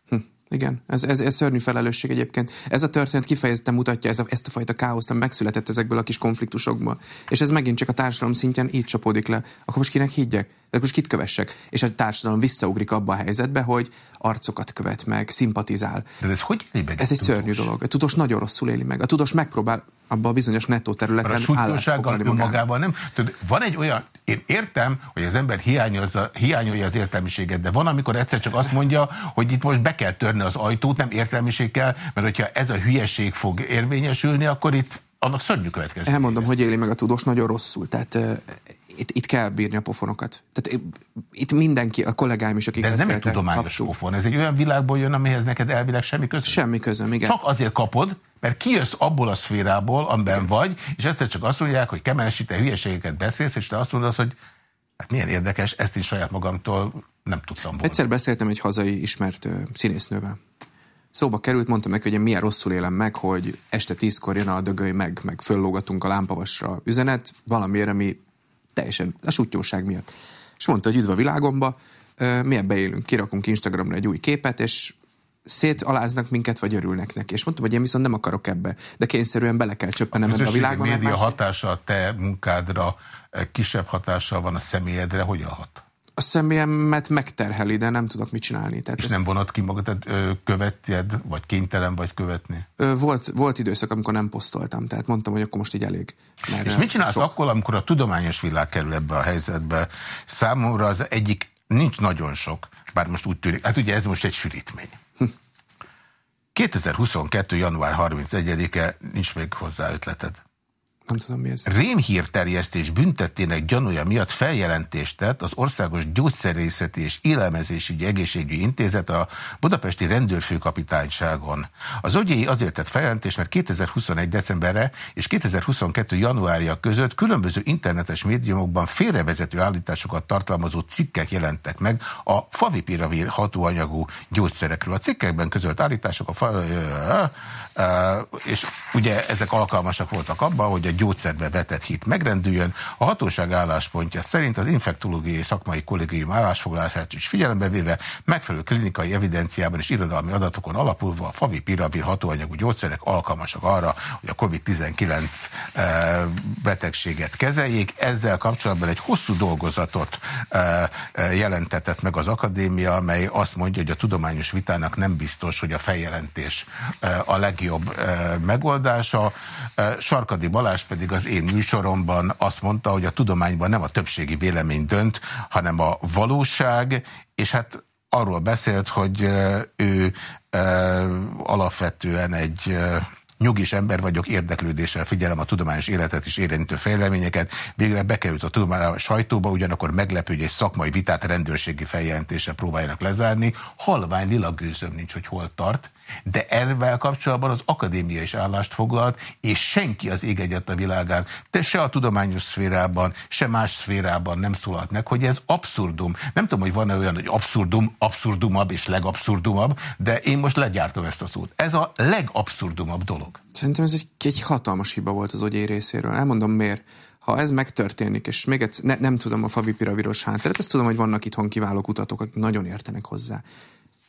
Igen, ez, ez, ez szörnyű felelősség egyébként. Ez a történet kifejezetten mutatja ez a, ezt a fajta káoszt, ami megszületett ezekből a kis konfliktusokból. És ez megint csak a társadalom szintjén így csapódik le. Akkor most kinek higgyek? De most kit kövessek? És a társadalom visszaugrik abba a helyzetbe, hogy arcokat követ meg, szimpatizál. De ez hogy éli meg? Ez egy tudós? szörnyű dolog. A tudós nagyon rosszul éli meg. A tudós megpróbál abban a bizonyos nettó területen A súlyossággal önmagában nem. Tudod, van egy olyan, én értem, hogy az ember hiányozza, hiányolja az értelmiséget, de van, amikor egyszer csak azt mondja, hogy itt most be kell törni az ajtót, nem értelmiség kell, mert hogyha ez a hülyeség fog érvényesülni, akkor itt annak szörnyű következő. Elmondom, hogy éli meg a tudós nagyon rosszul. Tehát uh, itt, itt kell bírni a pofonokat. Tehát itt mindenki, a kollégáim is, akik De ez nem egy tudományos kaptuk. pofon, ez egy olyan világból jön, amihez neked elvileg semmi közöm. Semmi közöm, igen. Csak azért kapod, mert kijössz abból a szférából, amiben vagy, és egyszer csak azt mondják, hogy Kemelsi, te hülyeségeket beszélsz, és te azt mondod, hogy hát milyen érdekes, ezt is saját magamtól nem tudtam volna. Egyszer beszéltem egy hazai ismert uh, színésznővel. Szóba került, mondtam meg, hogy én milyen rosszul élem meg, hogy este tízkor jön a dögöly meg, meg föllógatunk a lámpavasra üzenet, valamiért, ami teljesen a sutyóság miatt. És mondta, hogy üdv a világomba, mi ebbe élünk, kirakunk Instagramra egy új képet, és szétaláznak minket, vagy örülnek neki. És mondtam, hogy én viszont nem akarok ebbe, de kényszerűen bele kell csöppenem ebbe a világba. A média hatása a te munkádra kisebb hatással van a személyedre, hogyan hat? a személyemet megterheli, de nem tudok mit csinálni. Tehát És ezt... nem vonod ki magad, követjed, vagy kénytelen vagy követni? Volt, volt időszak, amikor nem posztoltam, tehát mondtam, hogy akkor most így elég. És mit csinálsz sok... akkor, amikor a tudományos világ kerül ebbe a helyzetbe? Számomra az egyik, nincs nagyon sok, bár most úgy tűnik, hát ugye ez most egy sűrítmény. Hm. 2022. január 31-e, nincs még hozzá ötleted. Nem tudom, mi ez. Rémhírterjesztés büntettének gyanúja miatt feljelentést tett az Országos Gyógyszerészeti és Élelmezésügyi Egészségügyi Intézet a Budapesti Rendőrfőkapitányságon. Az ogyéi azért tett feljelentést, mert 2021. decemberre és 2022. januárja között különböző internetes médiumokban félrevezető állításokat tartalmazó cikkek jelentek meg a favipiravir hatóanyagú gyógyszerekről. A cikkekben közölt állítások a fa és ugye ezek alkalmasak voltak abban, hogy a gyógyszerbe vetett hit megrendüljön. A hatóság álláspontja szerint az infektológiai szakmai kollégium állásfoglalását is figyelembe véve megfelelő klinikai evidenciában és irodalmi adatokon alapulva a favipiravir hatóanyagú gyógyszerek alkalmasak arra, hogy a COVID-19 betegséget kezeljék. Ezzel kapcsolatban egy hosszú dolgozatot jelentetett meg az akadémia, amely azt mondja, hogy a tudományos vitának nem biztos, hogy a feljelentés a legjobb legjobb megoldása. Sarkadi Balázs pedig az én műsoromban azt mondta, hogy a tudományban nem a többségi vélemény dönt, hanem a valóság, és hát arról beszélt, hogy ő alapvetően egy nyugis ember vagyok, érdeklődéssel figyelem a tudományos életet és érintő fejleményeket. Végre bekerült a tudományos sajtóba, ugyanakkor meglepő, hogy egy szakmai vitát rendőrségi feljelentéssel próbáljanak lezárni. Halvány lila gőzöm nincs, hogy hol tart de ervel kapcsolatban az akadémia is állást foglalt, és senki az ég a világán, te se a tudományos szférában, se más szférában nem szólalt meg, hogy ez abszurdum. Nem tudom, hogy van-e olyan, hogy abszurdum, abszurdumabb és legabszurdumabb, de én most legyártom ezt a szót. Ez a legabszurdumabb dolog. Szerintem ez egy, egy hatalmas hiba volt az ogyé részéről. Elmondom miért ha ez megtörténik, és még egyszer, ne, nem tudom a favipiravíros hátteret, ezt tudom, hogy vannak itthon kiváló kutatók, akik nagyon értenek hozzá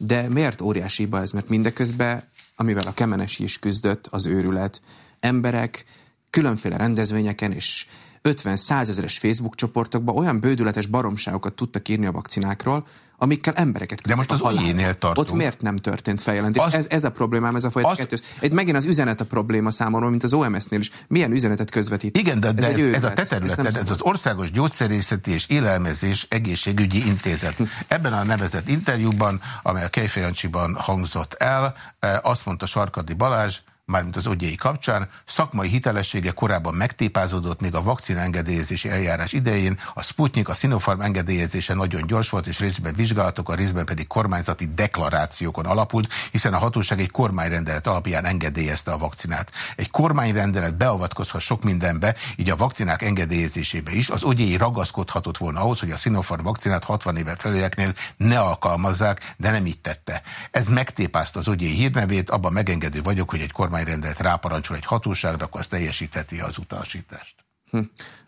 De miért óriási hiba ez? Mert mindeközben, amivel a Kemenesi is küzdött, az őrület, emberek különféle rendezvényeken és 50-100 ezeres Facebook csoportokban olyan bődületes baromságokat tudtak írni a vakcinákról, amikkel embereket De most az halára. tartunk. Ott miért nem történt feljelentés? Azt, ez, ez a problémám, ez a folyamat azt, kettős. Egy megint az üzenet a probléma számomra, mint az OMS-nél is. Milyen üzenetet közvetít? Igen, de, de ez, ez, ez a te területed, ez az Országos Gyógyszerészeti és Élelmezés Egészségügyi Intézet. Hm. Ebben a nevezett interjúban, amely a Kejfejancsiban hangzott el, eh, azt mondta Sarkadi Balázs, mármint az ogyéi kapcsán, szakmai hitelessége korábban megtépázódott, még a vakcina engedélyezési eljárás idején, a Sputnik, a Sinopharm engedélyezése nagyon gyors volt, és részben vizsgálatok, a részben pedig kormányzati deklarációkon alapult, hiszen a hatóság egy kormányrendelet alapján engedélyezte a vakcinát. Egy kormányrendelet beavatkozhat sok mindenbe, így a vakcinák engedélyezésébe is. Az ogyéi ragaszkodhatott volna ahhoz, hogy a Sinopharm vakcinát 60 éve felülieknél ne alkalmazzák, de nem így tette. Ez megtépázta az ogyéi hírnevét, abban megengedő vagyok, hogy egy kormány kormányrendelet ráparancsol egy hatóságra, akkor azt teljesítheti az utasítást. Hm.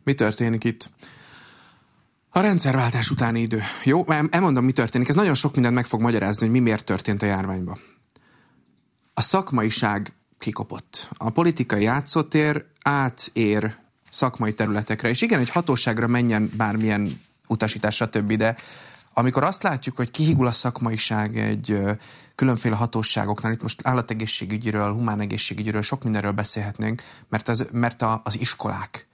Mi történik itt? A rendszerváltás utáni idő. Jó, elmondom, mi történik. Ez nagyon sok mindent meg fog magyarázni, hogy mi miért történt a járványba. A szakmaiság kikopott. A politikai játszótér átér szakmai területekre. És igen, egy hatóságra menjen bármilyen utasítás, stb., de amikor azt látjuk, hogy kihigul a szakmaiság egy különféle hatóságoknál, itt most állategészségügyről, humán egészségügyről, sok mindenről beszélhetnénk, mert az, mert a, az iskolák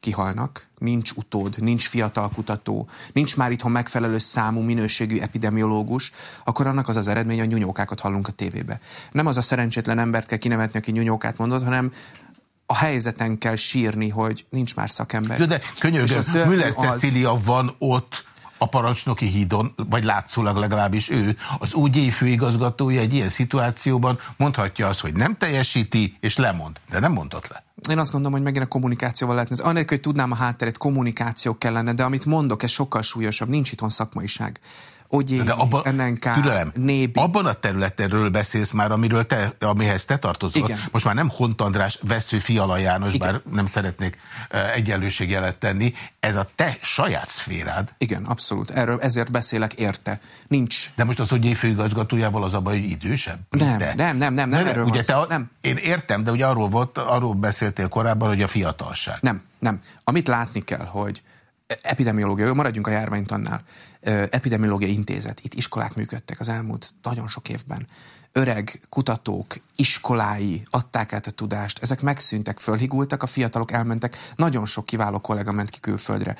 kihalnak, nincs utód, nincs fiatal kutató, nincs már itthon megfelelő számú minőségű epidemiológus, akkor annak az az eredmény, hogy nyúnyókákat hallunk a tévébe. Nem az a szerencsétlen embert kell kinevetni, aki nyúnyókát mondott, hanem a helyzeten kell sírni, hogy nincs már szakember. Jó, de könyörgöm, Müller Cecilia az... van ott, a parancsnoki hídon, vagy látszólag legalábbis ő, az úgyi főigazgatója egy ilyen szituációban mondhatja azt, hogy nem teljesíti, és lemond. De nem mondott le. Én azt gondolom, hogy megint a kommunikációval lehetne. Anélkül, hogy tudnám a hátterét, kommunikáció kellene, de amit mondok, ez sokkal súlyosabb. Nincs itthon szakmaiság. Ogyé, De abba, NNK, türelem, Nébi. Abban a területről beszélsz már, amiről te, amihez te tartozol. Igen. Most már nem Hont András, Vesző Fiala János, Igen. bár nem szeretnék egyenlőségjelet tenni. Ez a te saját szférád. Igen, abszolút. Erről ezért beszélek érte. Nincs. De most az Ogyé főigazgatójával az a baj, hogy idősebb? Nem, nem, nem, nem, nem, nem, erről ugye te a, nem. Én értem, de ugye arról, volt, arról beszéltél korábban, hogy a fiatalság. Nem, nem. Amit látni kell, hogy epidemiológia, maradjunk a járványtannál, epidemiológiai intézet, itt iskolák működtek az elmúlt nagyon sok évben. Öreg kutatók, iskolái adták át a tudást, ezek megszűntek, fölhigultak, a fiatalok elmentek, nagyon sok kiváló kollega ment ki külföldre.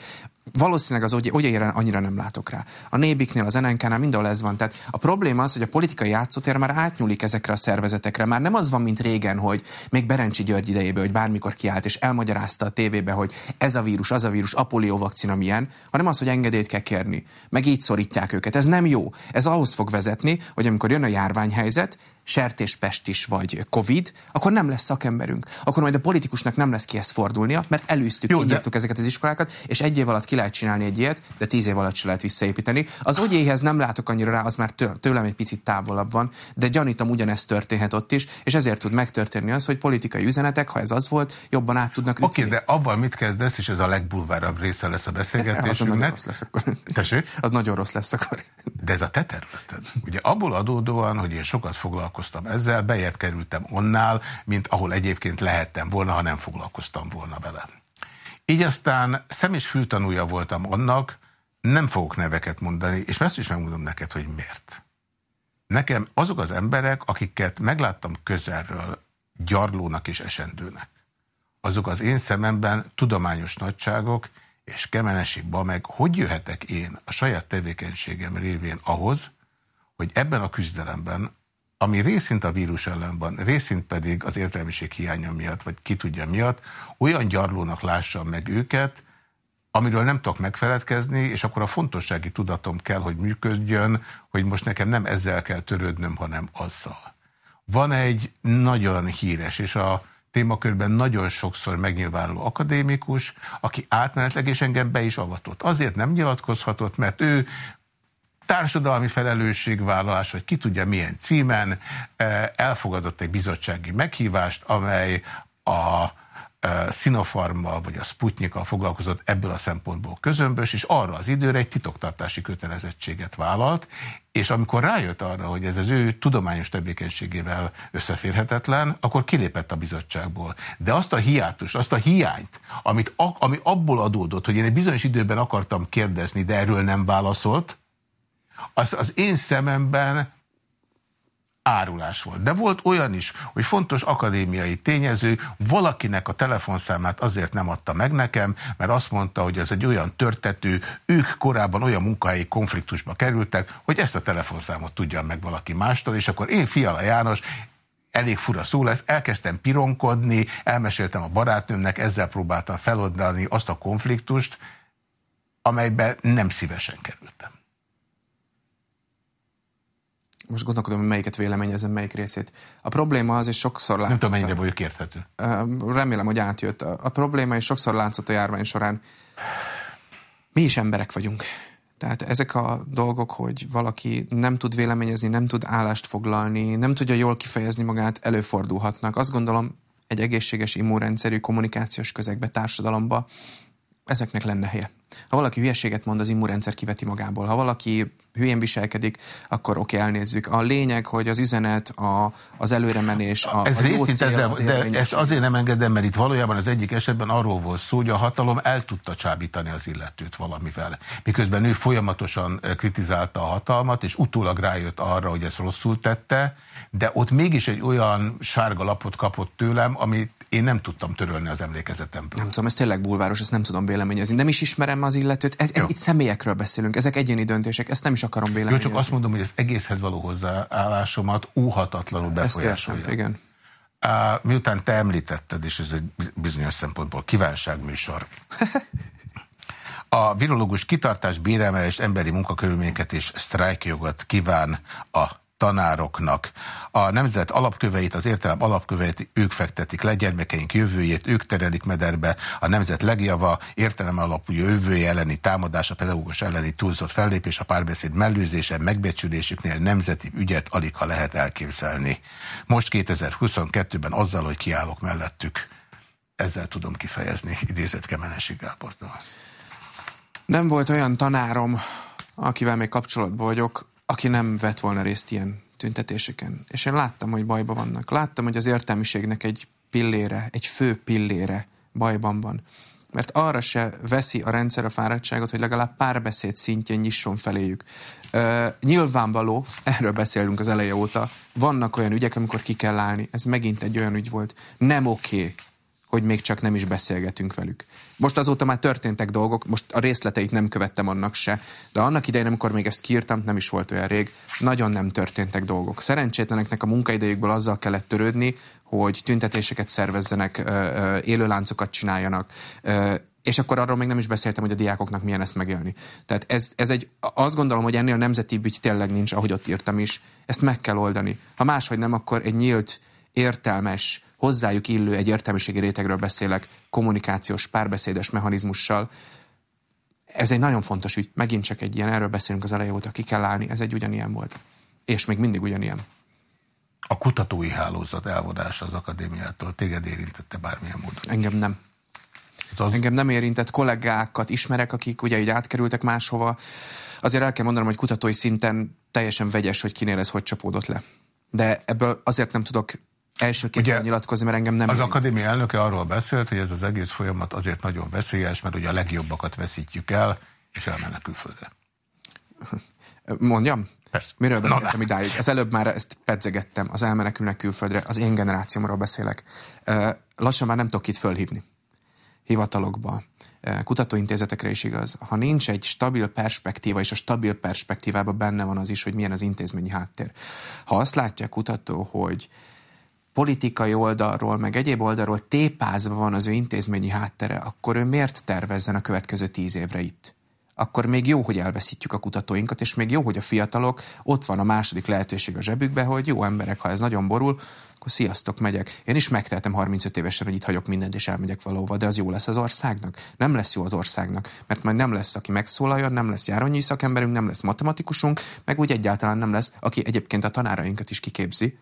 Valószínűleg az ogyére annyira nem látok rá. A Nébiknél, az NNK-nál mindenhol ez van. Tehát a probléma az, hogy a politikai játszótér már átnyúlik ezekre a szervezetekre. Már nem az van, mint régen, hogy még Berencsi György idejében, hogy bármikor kiállt és elmagyarázta a tévébe, hogy ez a vírus, az a vírus, a vakcina milyen, hanem az, hogy engedélyt kell kérni. Meg így szorítják őket. Ez nem jó. Ez ahhoz fog vezetni, hogy amikor jön a járványhelyzet, sertéspest is vagy Covid, akkor nem lesz szakemberünk. Akkor majd a politikusnak nem lesz kihez fordulnia, mert előztük, Jó, de... ezeket az iskolákat, és egy év alatt ki lehet csinálni egy ilyet, de tíz év alatt se lehet visszaépíteni. Az ogyéhez nem látok annyira rá, az már tőlem egy picit távolabb van, de gyanítom ugyanezt történhet ott is, és ezért tud megtörténni az, hogy politikai üzenetek, ha ez az volt, jobban át tudnak ütni. Oké, okay, de abban mit kezdesz, és ez a legbulvárabb része lesz a beszélgetésünknek. Az nagyon rossz lesz akkor. Tessék? Az nagyon rossz lesz akkor. De ez a te területed. Ugye abból adódóan, hogy én sokat foglalkoztam ezzel, bejebb kerültem onnál, mint ahol egyébként lehettem volna, ha nem foglalkoztam volna vele. Így aztán szem és fültanúja voltam annak, nem fogok neveket mondani, és ezt is megmondom neked, hogy miért. Nekem azok az emberek, akiket megláttam közelről, gyarlónak és esendőnek, azok az én szememben tudományos nagyságok, és Kemenesi meg hogy jöhetek én a saját tevékenységem révén ahhoz, hogy ebben a küzdelemben, ami részint a vírus ellen van, részint pedig az értelmiség hiánya miatt, vagy ki tudja miatt, olyan gyarlónak lássam meg őket, amiről nem tudok megfeledkezni, és akkor a fontossági tudatom kell, hogy működjön, hogy most nekem nem ezzel kell törődnöm, hanem azzal. Van egy nagyon híres, és a témakörben nagyon sokszor megnyilvánuló akadémikus, aki átmenetleg és engem be is avatott. Azért nem nyilatkozhatott, mert ő társadalmi felelősségvállalás, vagy ki tudja milyen címen eh, elfogadott egy bizottsági meghívást, amely a Sinopharmmal vagy a Sputnikkal foglalkozott ebből a szempontból közömbös, és arra az időre egy titoktartási kötelezettséget vállalt, és amikor rájött arra, hogy ez az ő tudományos tevékenységével összeférhetetlen, akkor kilépett a bizottságból. De azt a hiátust, azt a hiányt, amit, ami abból adódott, hogy én egy bizonyos időben akartam kérdezni, de erről nem válaszolt, az az én szememben árulás volt. De volt olyan is, hogy fontos akadémiai tényező valakinek a telefonszámát azért nem adta meg nekem, mert azt mondta, hogy ez egy olyan törtető, ők korábban olyan munkahelyi konfliktusba kerültek, hogy ezt a telefonszámot tudja meg valaki mástól, és akkor én Fiala János elég fura szó lesz, elkezdtem pironkodni, elmeséltem a barátnőmnek, ezzel próbáltam feloldani azt a konfliktust, amelyben nem szívesen kerültem most gondolkodom, hogy melyiket véleményezem, melyik részét. A probléma az, és sokszor látszott... Nem tudom, mennyire vagyok érthető. Remélem, hogy átjött. A, probléma, és sokszor látszott a járvány során, mi is emberek vagyunk. Tehát ezek a dolgok, hogy valaki nem tud véleményezni, nem tud állást foglalni, nem tudja jól kifejezni magát, előfordulhatnak. Azt gondolom, egy egészséges immunrendszerű kommunikációs közegbe, társadalomba ezeknek lenne helye. Ha valaki hülyeséget mond, az immunrendszer kiveti magából. Ha valaki hülyén viselkedik, akkor oké, okay, elnézzük. A lényeg, hogy az üzenet, a, az előremenés, a, ez a jó cél, ezzel, az de ezt azért nem engedem, mert itt valójában az egyik esetben arról volt szó, hogy a hatalom el tudta csábítani az illetőt valamivel. Miközben ő folyamatosan eh, kritizálta a hatalmat, és utólag rájött arra, hogy ezt rosszul tette, de ott mégis egy olyan sárga lapot kapott tőlem, amit én nem tudtam törölni az emlékezetemből. Nem tudom, ez tényleg bulváros, ezt nem tudom véleményezni. Nem is ismerem az illetőt. Ez, ez, itt személyekről beszélünk, ezek egyéni döntések, ezt nem is akarom véleményezni. Jó, csak azt mondom, hogy az egészhez való hozzáállásomat óhatatlanul befolyásolja. Ezt igen. Uh, miután te említetted, és ez egy bizonyos szempontból kívánságműsor, a virológus kitartás, béremelést, emberi munkakörülményeket és sztrájkjogot kíván a tanároknak. A nemzet alapköveit, az értelem alapköveit ők fektetik le, gyermekeink jövőjét, ők terelik mederbe, a nemzet legjava, értelem alapú jövője elleni támadás, a pedagógus elleni túlzott fellépés, a párbeszéd mellőzése, megbecsülésüknél nemzeti ügyet alig ha lehet elképzelni. Most 2022-ben azzal, hogy kiállok mellettük, ezzel tudom kifejezni idézett Kemenesi Gábortól. Nem volt olyan tanárom, akivel még kapcsolatban vagyok, aki nem vett volna részt ilyen tüntetéseken. És én láttam, hogy bajban vannak. Láttam, hogy az értelmiségnek egy pillére, egy fő pillére bajban van. Mert arra se veszi a rendszer a fáradtságot, hogy legalább párbeszéd szintjén nyisson feléjük. Ö, nyilvánvaló, erről beszélünk az eleje óta, vannak olyan ügyek, amikor ki kell állni. Ez megint egy olyan ügy volt. Nem oké, okay, hogy még csak nem is beszélgetünk velük. Most azóta már történtek dolgok, most a részleteit nem követtem annak se, de annak idején, amikor még ezt kiírtam, nem is volt olyan rég, nagyon nem történtek dolgok. Szerencsétleneknek a munkaidejükből azzal kellett törődni, hogy tüntetéseket szervezzenek, élőláncokat csináljanak, és akkor arról még nem is beszéltem, hogy a diákoknak milyen ezt megélni. Tehát ez, ez egy, azt gondolom, hogy ennél nemzeti ügy tényleg nincs, ahogy ott írtam is. Ezt meg kell oldani. Ha máshogy nem, akkor egy nyílt, értelmes, hozzájuk illő egy értelmiségi rétegről beszélek, kommunikációs, párbeszédes mechanizmussal. Ez egy nagyon fontos ügy, megint csak egy ilyen, erről beszélünk az eleje óta, ki kell állni, ez egy ugyanilyen volt. És még mindig ugyanilyen. A kutatói hálózat elvonása az akadémiától téged érintette bármilyen módon? Engem nem. Az... Engem nem érintett kollégákat ismerek, akik ugye így átkerültek máshova. Azért el kell mondanom, hogy kutatói szinten teljesen vegyes, hogy kinél ez hogy csapódott le. De ebből azért nem tudok első kézben nyilatkozni, mert engem nem... Az akadémia elnöke arról beszélt, hogy ez az egész folyamat azért nagyon veszélyes, mert ugye a legjobbakat veszítjük el, és elmennek külföldre. Mondjam? Persze. Miről beszéltem no, idáig? Az előbb már ezt pedzegettem, az elmenekülnek külföldre, az én generációmról beszélek. Lassan már nem tudok itt fölhívni. Hivatalokba, kutatóintézetekre is igaz. Ha nincs egy stabil perspektíva, és a stabil perspektívában benne van az is, hogy milyen az intézményi háttér. Ha azt látja a kutató, hogy politikai oldalról, meg egyéb oldalról tépázva van az ő intézményi háttere, akkor ő miért tervezzen a következő tíz évre itt? Akkor még jó, hogy elveszítjük a kutatóinkat, és még jó, hogy a fiatalok, ott van a második lehetőség a zsebükbe, hogy jó emberek, ha ez nagyon borul, akkor sziasztok, megyek. Én is megtehetem 35 évesen, hogy itt hagyok mindent, és elmegyek valahova, de az jó lesz az országnak? Nem lesz jó az országnak, mert majd nem lesz, aki megszólaljon, nem lesz járonyi szakemberünk, nem lesz matematikusunk, meg úgy egyáltalán nem lesz, aki egyébként a tanárainkat is kiképzi,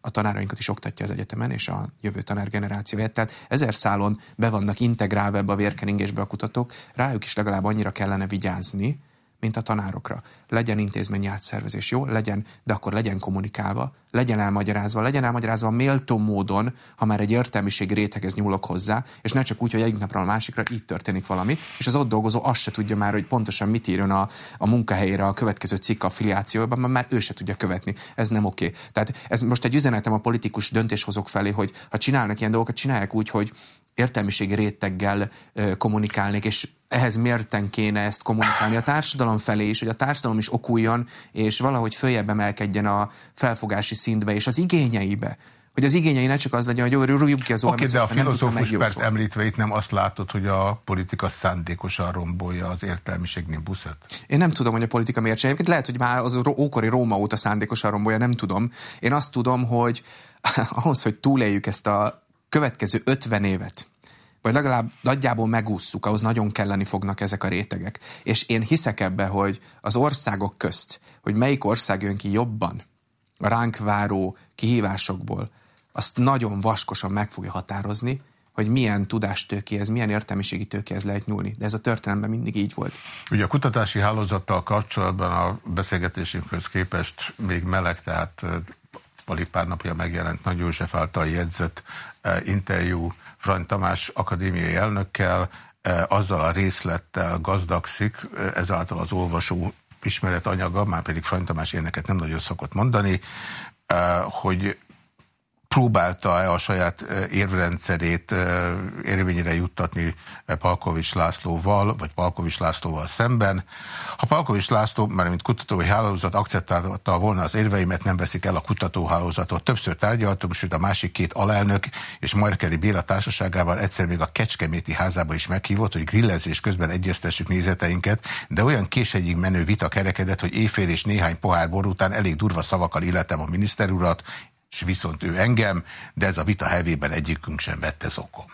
a tanárainkat is oktatja az egyetemen, és a jövő tanárgenerációját. Tehát ezer szálon be vannak integrálva ebbe a vérkeringésbe a kutatók, rájuk is legalább annyira kellene vigyázni, mint a tanárokra. Legyen intézményi átszervezés, jó? Legyen, de akkor legyen kommunikálva, legyen elmagyarázva, legyen elmagyarázva méltó módon, ha már egy értelmiség réteghez nyúlok hozzá, és ne csak úgy, hogy egyik napról a másikra így történik valami, és az ott dolgozó azt se tudja már, hogy pontosan mit írjon a, a munkahelyére a következő cikk affiliációban, mert már ő se tudja követni. Ez nem oké. Okay. Tehát ez most egy üzenetem a politikus döntéshozók felé, hogy ha csinálnak ilyen dolgokat, csinálják úgy, hogy értelmiségi réteggel kommunikálnék, és ehhez mérten kéne ezt kommunikálni a társadalom felé is, hogy a társadalom is okuljon, és valahogy följebb emelkedjen a felfogási szintbe és az igényeibe. Hogy az igényei ne csak az legyen, hogy rúgjuk ki az Oké, okay, de a filozófus pert említve itt nem azt látod, hogy a politika szándékosan rombolja az értelmiség nimbuszet? Én nem tudom, hogy a politika miért sem. Lehet, hogy már az ókori Róma óta szándékosan rombolja, nem tudom. Én azt tudom, hogy ahhoz, hogy túléljük ezt a következő 50 évet, vagy legalább nagyjából megússzuk, ahhoz nagyon kelleni fognak ezek a rétegek. És én hiszek ebbe, hogy az országok közt, hogy melyik ország jön ki jobban a ránk váró kihívásokból, azt nagyon vaskosan meg fogja határozni, hogy milyen tudástőkéhez, milyen értelmiségi tőkéhez lehet nyúlni. De ez a történelemben mindig így volt. Ugye a kutatási hálózattal kapcsolatban a beszélgetésünkhöz képest még meleg, tehát alig pár napja megjelent Nagy József által jegyzett interjú Frany Tamás akadémiai elnökkel, azzal a részlettel gazdagszik, ezáltal az olvasó ismeretanyaga, már pedig Frany Tamás éneket nem nagyon szokott mondani, hogy próbálta-e a saját érvrendszerét érvényre juttatni Palkovics Lászlóval, vagy Palkovics Lászlóval szemben. Ha Palkovics László, mert mint kutatói hálózat akceptálta volna az érveimet, nem veszik el a kutatóhálózatot. Többször tárgyaltunk, sőt a másik két alelnök és Markeli Béla társaságával egyszer még a Kecskeméti házába is meghívott, hogy grillezés közben egyeztessük nézeteinket, de olyan késhegyig menő vita kerekedett, hogy éjfél és néhány pohár bor után elég durva szavakkal illetem a miniszter és viszont ő engem, de ez a vita hevében egyikünk sem vette zokom.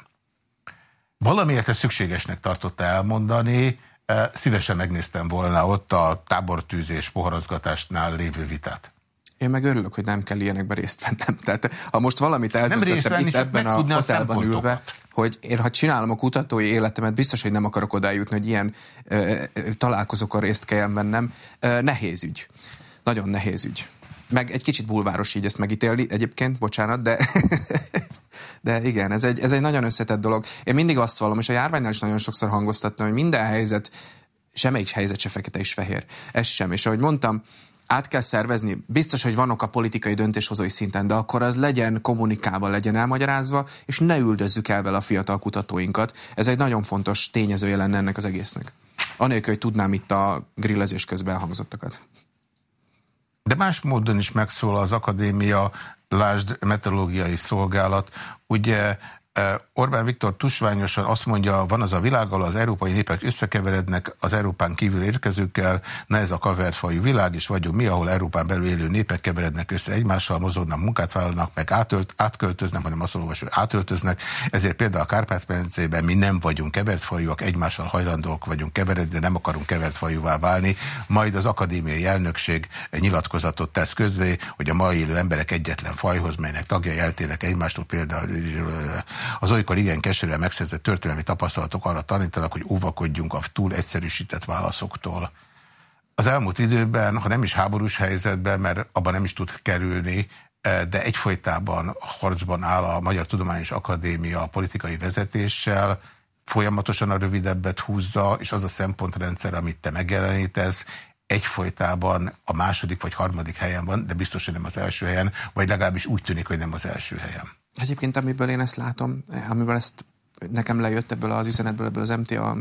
Valamiért ezt szükségesnek tartotta elmondani, e, szívesen megnéztem volna ott a tábortűzés poharazgatásnál lévő vitát. Én meg örülök, hogy nem kell ilyenekben részt vennem. Tehát ha most valamit eldöntöttem itt ebben a hotelban a ülve, hogy én ha csinálom a kutatói életemet, biztos, hogy nem akarok odájutni, hogy ilyen ö, találkozókon részt kelljen vennem. Ö, nehéz ügy. Nagyon nehéz ügy meg egy kicsit bulváros így ezt megítélni egyébként, bocsánat, de de igen, ez egy, ez egy nagyon összetett dolog. Én mindig azt vallom, és a járványnál is nagyon sokszor hangoztattam, hogy minden helyzet, semmelyik helyzet se fekete és fehér. Ez sem. És ahogy mondtam, át kell szervezni. Biztos, hogy vannak a politikai döntéshozói szinten, de akkor az legyen kommunikálva, legyen elmagyarázva, és ne üldözzük el vele a fiatal kutatóinkat. Ez egy nagyon fontos tényezője lenne ennek az egésznek. Anélkül, hogy tudnám itt a grillezés közben elhangzottakat. De más módon is megszól az akadémia, lásd meteorológiai szolgálat. Ugye Orbán Viktor tusványosan azt mondja, van az a világgal, az európai népek összekeverednek az Európán kívül érkezőkkel, na ez a kavertfajú világ, és vagyunk mi, ahol Európán belül élő népek keverednek össze egymással, mozognak, munkát vállalnak, meg átölt, átköltöznek, hanem azt olvas, hogy átöltöznek. Ezért például a Kárpát-medencében mi nem vagyunk kevertfajúak, egymással hajlandók vagyunk keveredni, de nem akarunk kevertfajúvá válni. Majd az akadémiai elnökség nyilatkozatot tesz közzé, hogy a mai élő emberek egyetlen fajhoz, melynek tagjai eltérnek egymástól, például az olykor igen keserűen megszerzett történelmi tapasztalatok arra tanítanak, hogy óvakodjunk a túl egyszerűsített válaszoktól. Az elmúlt időben, ha nem is háborús helyzetben, mert abban nem is tud kerülni, eh, de egyfolytában harcban áll a Magyar Tudományos Akadémia politikai vezetéssel, folyamatosan a rövidebbet húzza, és az a szempontrendszer, amit te megjelenítesz, egyfolytában a második vagy harmadik helyen van, de biztos, hogy nem az első helyen, vagy legalábbis úgy tűnik, hogy nem az első helyen. Egyébként, amiből én ezt látom, amiből ezt nekem lejött ebből az üzenetből, ebből az MTA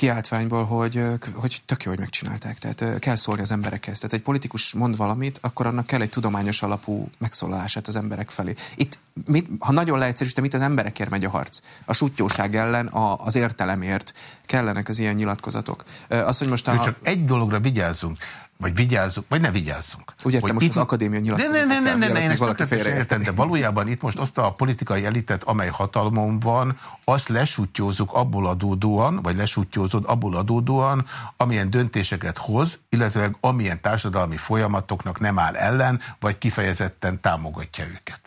kiáltványból, hogy, hogy tök jó, hogy megcsinálták. Tehát kell szólni az emberekhez. Tehát egy politikus mond valamit, akkor annak kell egy tudományos alapú megszólalását az emberek felé. Itt, mit, ha nagyon leegyszerűsítem, itt az emberekért megy a harc. A sutyóság ellen, a, az értelemért kellenek az ilyen nyilatkozatok. Az, hogy most a... Csak egy dologra vigyázzunk. Vagy vigyázzunk, vagy ne vigyázzunk. Úgy értem, most itt... az akadémia nyilatkozott. Ne, ne, ne, ne, ne, én ezt értem, de valójában itt most azt a politikai elitet, amely hatalmon van, azt lesútyózunk abból adódóan, vagy lesútyózod abból adódóan, amilyen döntéseket hoz, illetve amilyen társadalmi folyamatoknak nem áll ellen, vagy kifejezetten támogatja őket.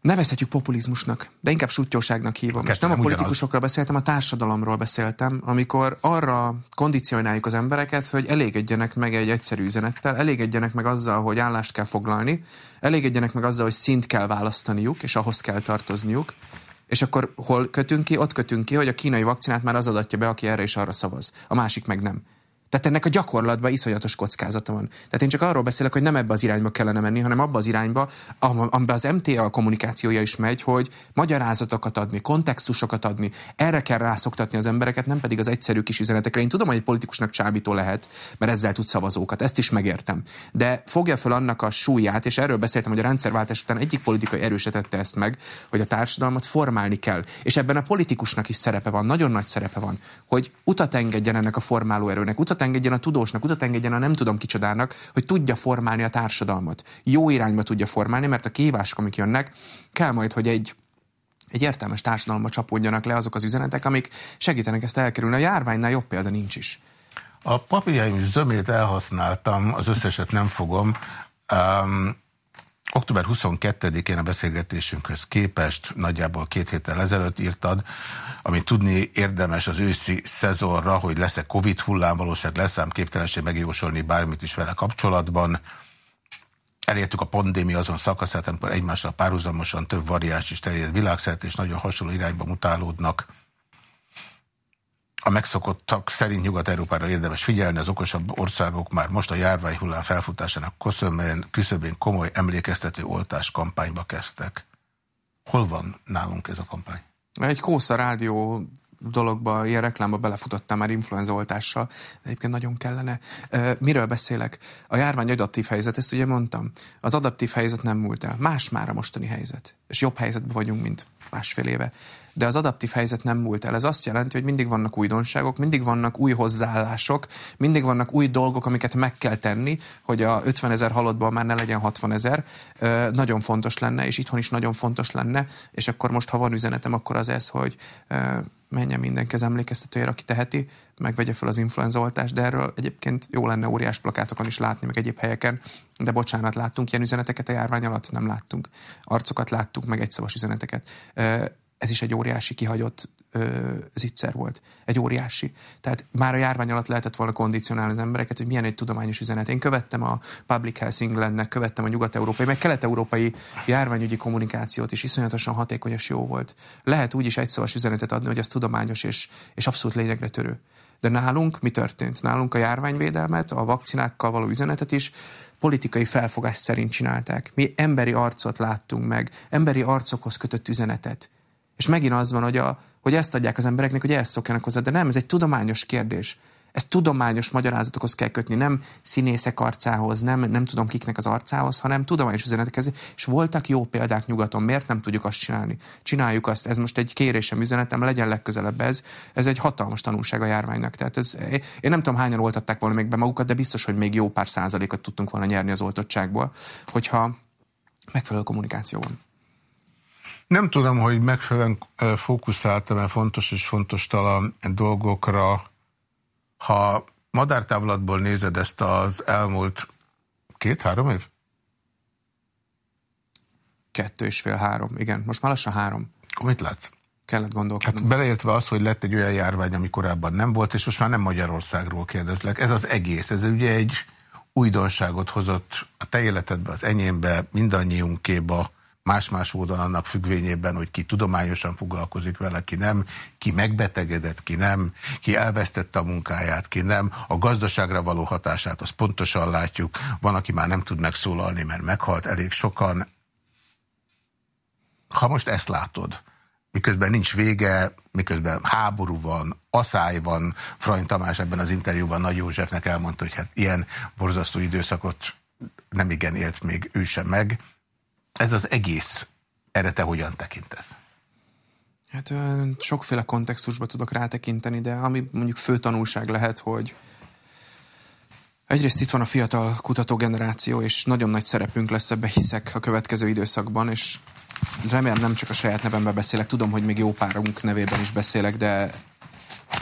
Nevezhetjük populizmusnak, de inkább sutyóságnak hívom. És nem a politikusokról beszéltem, a társadalomról beszéltem, amikor arra kondicionáljuk az embereket, hogy elégedjenek meg egy egyszerű üzenettel, elégedjenek meg azzal, hogy állást kell foglalni, elégedjenek meg azzal, hogy szint kell választaniuk, és ahhoz kell tartozniuk, és akkor hol kötünk ki? Ott kötünk ki, hogy a kínai vakcinát már az adatja be, aki erre és arra szavaz. A másik meg nem. Tehát ennek a gyakorlatban iszonyatos kockázata van. Tehát én csak arról beszélek, hogy nem ebbe az irányba kellene menni, hanem abba az irányba, amiben az MTA kommunikációja is megy, hogy magyarázatokat adni, kontextusokat adni, erre kell rászoktatni az embereket, nem pedig az egyszerű kis üzenetekre. Én tudom, hogy egy politikusnak csábító lehet, mert ezzel tud szavazókat, ezt is megértem. De fogja fel annak a súlyát, és erről beszéltem, hogy a rendszerváltás után egyik politikai erősítette ezt meg, hogy a társadalmat formálni kell. És ebben a politikusnak is szerepe van, nagyon nagy szerepe van, hogy utat engedjen ennek a formáló erőnek, utat utat engedjen a tudósnak, utat engedjen a nem tudom kicsodának, hogy tudja formálni a társadalmat. Jó irányba tudja formálni, mert a kihívások, amik jönnek, kell majd, hogy egy egy értelmes társadalomba csapódjanak le azok az üzenetek, amik segítenek ezt elkerülni. A járványnál jobb példa nincs is. A papírjaim zömét elhasználtam, az összeset nem fogom. Um, Október 22-én a beszélgetésünkhöz képest, nagyjából két héttel ezelőtt írtad, amit tudni érdemes az őszi szezonra, hogy lesz-e Covid hullám, valószínűleg lesz ám képtelenség megjósolni bármit is vele kapcsolatban. Elértük a pandémia azon szakaszát, amikor egymással párhuzamosan több variáns is terjed világszerte, és nagyon hasonló irányba mutálódnak a megszokottak szerint Nyugat-Európára érdemes figyelni, az okosabb országok már most a járvány hullám felfutásának köszönben, küszöbén komoly emlékeztető oltás kampányba kezdtek. Hol van nálunk ez a kampány? Egy Kósza rádió dologba, ilyen reklámba belefutottam már influenzaoltással, egyébként nagyon kellene. Miről beszélek? A járvány adaptív helyzet, ezt ugye mondtam. Az adaptív helyzet nem múlt el. Más már a mostani helyzet. És jobb helyzetben vagyunk, mint másfél éve de az adaptív helyzet nem múlt el. Ez azt jelenti, hogy mindig vannak újdonságok, mindig vannak új hozzáállások, mindig vannak új dolgok, amiket meg kell tenni, hogy a 50 ezer halottból már ne legyen 60 ezer. Nagyon fontos lenne, és itthon is nagyon fontos lenne, és akkor most, ha van üzenetem, akkor az ez, hogy menjen mindenki az emlékeztetőjére, aki teheti, megvegye fel az influenzaoltást, de erről egyébként jó lenne óriás plakátokon is látni, meg egyéb helyeken, de bocsánat, láttunk ilyen üzeneteket a járvány alatt? Nem láttunk. Arcokat láttunk, meg egyszavas üzeneteket ez is egy óriási kihagyott ö, zicser volt. Egy óriási. Tehát már a járvány alatt lehetett volna kondicionálni az embereket, hogy milyen egy tudományos üzenet. Én követtem a Public Health Englandnek, követtem a nyugat-európai, meg kelet-európai járványügyi kommunikációt, és iszonyatosan hatékony és jó volt. Lehet úgy is egyszavas üzenetet adni, hogy az tudományos és, és abszolút lényegre törő. De nálunk mi történt? Nálunk a járványvédelmet, a vakcinákkal való üzenetet is politikai felfogás szerint csinálták. Mi emberi arcot láttunk meg, emberi arcokhoz kötött üzenetet és megint az van, hogy, a, hogy ezt adják az embereknek, hogy ezt szokjanak hozzá, de nem, ez egy tudományos kérdés. Ezt tudományos magyarázatokhoz kell kötni, nem színészek arcához, nem, nem tudom kiknek az arcához, hanem tudományos üzenetekhez. És voltak jó példák nyugaton, miért nem tudjuk azt csinálni? Csináljuk azt, ez most egy kérésem, üzenetem, legyen legközelebb ez. Ez egy hatalmas tanulság a járványnak. Tehát ez, én nem tudom, hányan oltatták volna még be magukat, de biztos, hogy még jó pár százalékot tudtunk volna nyerni az oltottságból, hogyha megfelelő kommunikáció van. Nem tudom, hogy megfelelően fókuszáltam-e fontos és fontos talán dolgokra. Ha madártávlatból nézed ezt az elmúlt két-három év? Kettő és fél, három. Igen, most már lassan három. Akkor mit látsz? Kellett gondolkodnom. Hát beleértve az, hogy lett egy olyan járvány, ami korábban nem volt, és most már nem Magyarországról kérdezlek. Ez az egész. Ez ugye egy újdonságot hozott a te életedbe, az enyémbe, mindannyiunkéba más-más módon annak függvényében, hogy ki tudományosan foglalkozik vele, ki nem, ki megbetegedett, ki nem, ki elvesztette a munkáját, ki nem. A gazdaságra való hatását azt pontosan látjuk. Van, aki már nem tud megszólalni, mert meghalt elég sokan. Ha most ezt látod, miközben nincs vége, miközben háború van, aszály van, Frany Tamás ebben az interjúban Nagy Józsefnek elmondta, hogy hát ilyen borzasztó időszakot nem igen élt még ő sem meg, ez az egész, erre te hogyan tekintesz? Hát sokféle kontextusba tudok rátekinteni, de ami mondjuk fő tanulság lehet, hogy Egyrészt itt van a fiatal kutatógeneráció, és nagyon nagy szerepünk lesz ebbe, hiszek a következő időszakban, és remélem nem csak a saját nevemben beszélek, tudom, hogy még jó párunk nevében is beszélek, de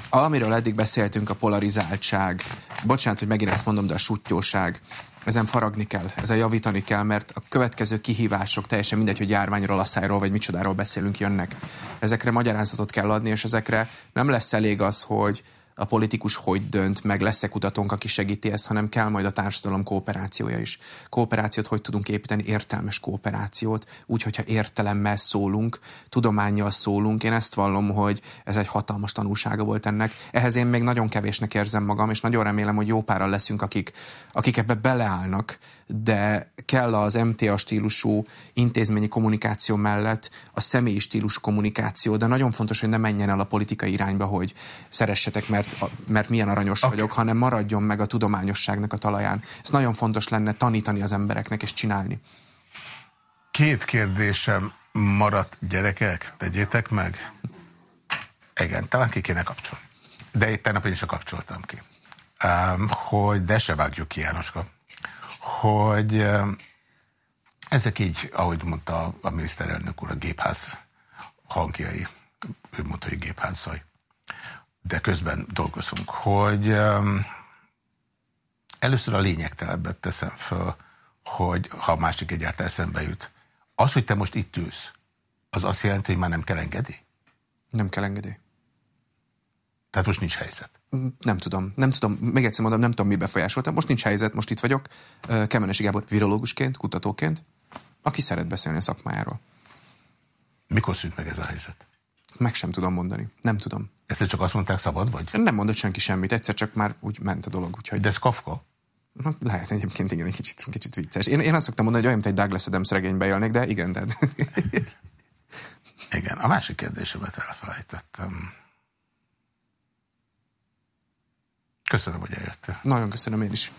amiről eddig beszéltünk, a polarizáltság, bocsánat, hogy megint ezt mondom, de a sutyóság, ezen faragni kell, ezen javítani kell, mert a következő kihívások teljesen mindegy, hogy járványról, asszályról vagy micsodáról beszélünk, jönnek. Ezekre magyarázatot kell adni, és ezekre nem lesz elég az, hogy a politikus hogy dönt, meg lesz-e kutatónk, aki segíti ezt, hanem kell majd a társadalom kooperációja is. Kooperációt hogy tudunk építeni? Értelmes kooperációt, úgy, hogyha értelemmel szólunk, tudományjal szólunk. Én ezt vallom, hogy ez egy hatalmas tanulsága volt ennek. Ehhez én még nagyon kevésnek érzem magam, és nagyon remélem, hogy jó páran leszünk, akik, akik ebbe beleállnak, de kell az MTA stílusú intézményi kommunikáció mellett a személyi stílusú kommunikáció, de nagyon fontos, hogy ne menjen el a politikai irányba, hogy szeressetek, mert, mert milyen aranyos okay. vagyok, hanem maradjon meg a tudományosságnak a talaján. Ez nagyon fontos lenne tanítani az embereknek és csinálni. Két kérdésem maradt gyerekek, tegyétek meg. Igen, talán ki kéne kapcsolni. De itt tegnap én is kapcsoltam ki. Um, hogy de se vágjuk ki, Jánoska hogy ezek így, ahogy mondta a miniszterelnök úr, a gépház hangjai, ő mondta, hogy gépházaj, de közben dolgozunk, hogy először a lényegtelebbet teszem föl, hogy ha a másik egyáltalán eszembe jut. Az, hogy te most itt ülsz, az azt jelenti, hogy már nem kell engedni? Nem kell engedni. Tehát most nincs helyzet. Nem tudom, nem tudom, még egyszer mondom, nem tudom, mi befolyásoltam. Most nincs helyzet, most itt vagyok. Kemenesi Gábor virológusként, kutatóként, aki szeret beszélni a szakmájáról. Mikor szűnt meg ez a helyzet? Meg sem tudom mondani. Nem tudom. Egyszer csak azt mondták, szabad vagy? Nem mondott senki semmit, egyszer csak már úgy ment a dolog. Úgyhogy... De ez Kafka? Na, lehet egyébként, igen, egy kicsit, kicsit vicces. Én, én azt szoktam mondani, hogy olyan, mint egy Douglas Adams regénybe élnék, de igen, de... igen, a másik kérdésemet elfelejtettem. Köszönöm, hogy eljöttél. Nagyon köszönöm én is.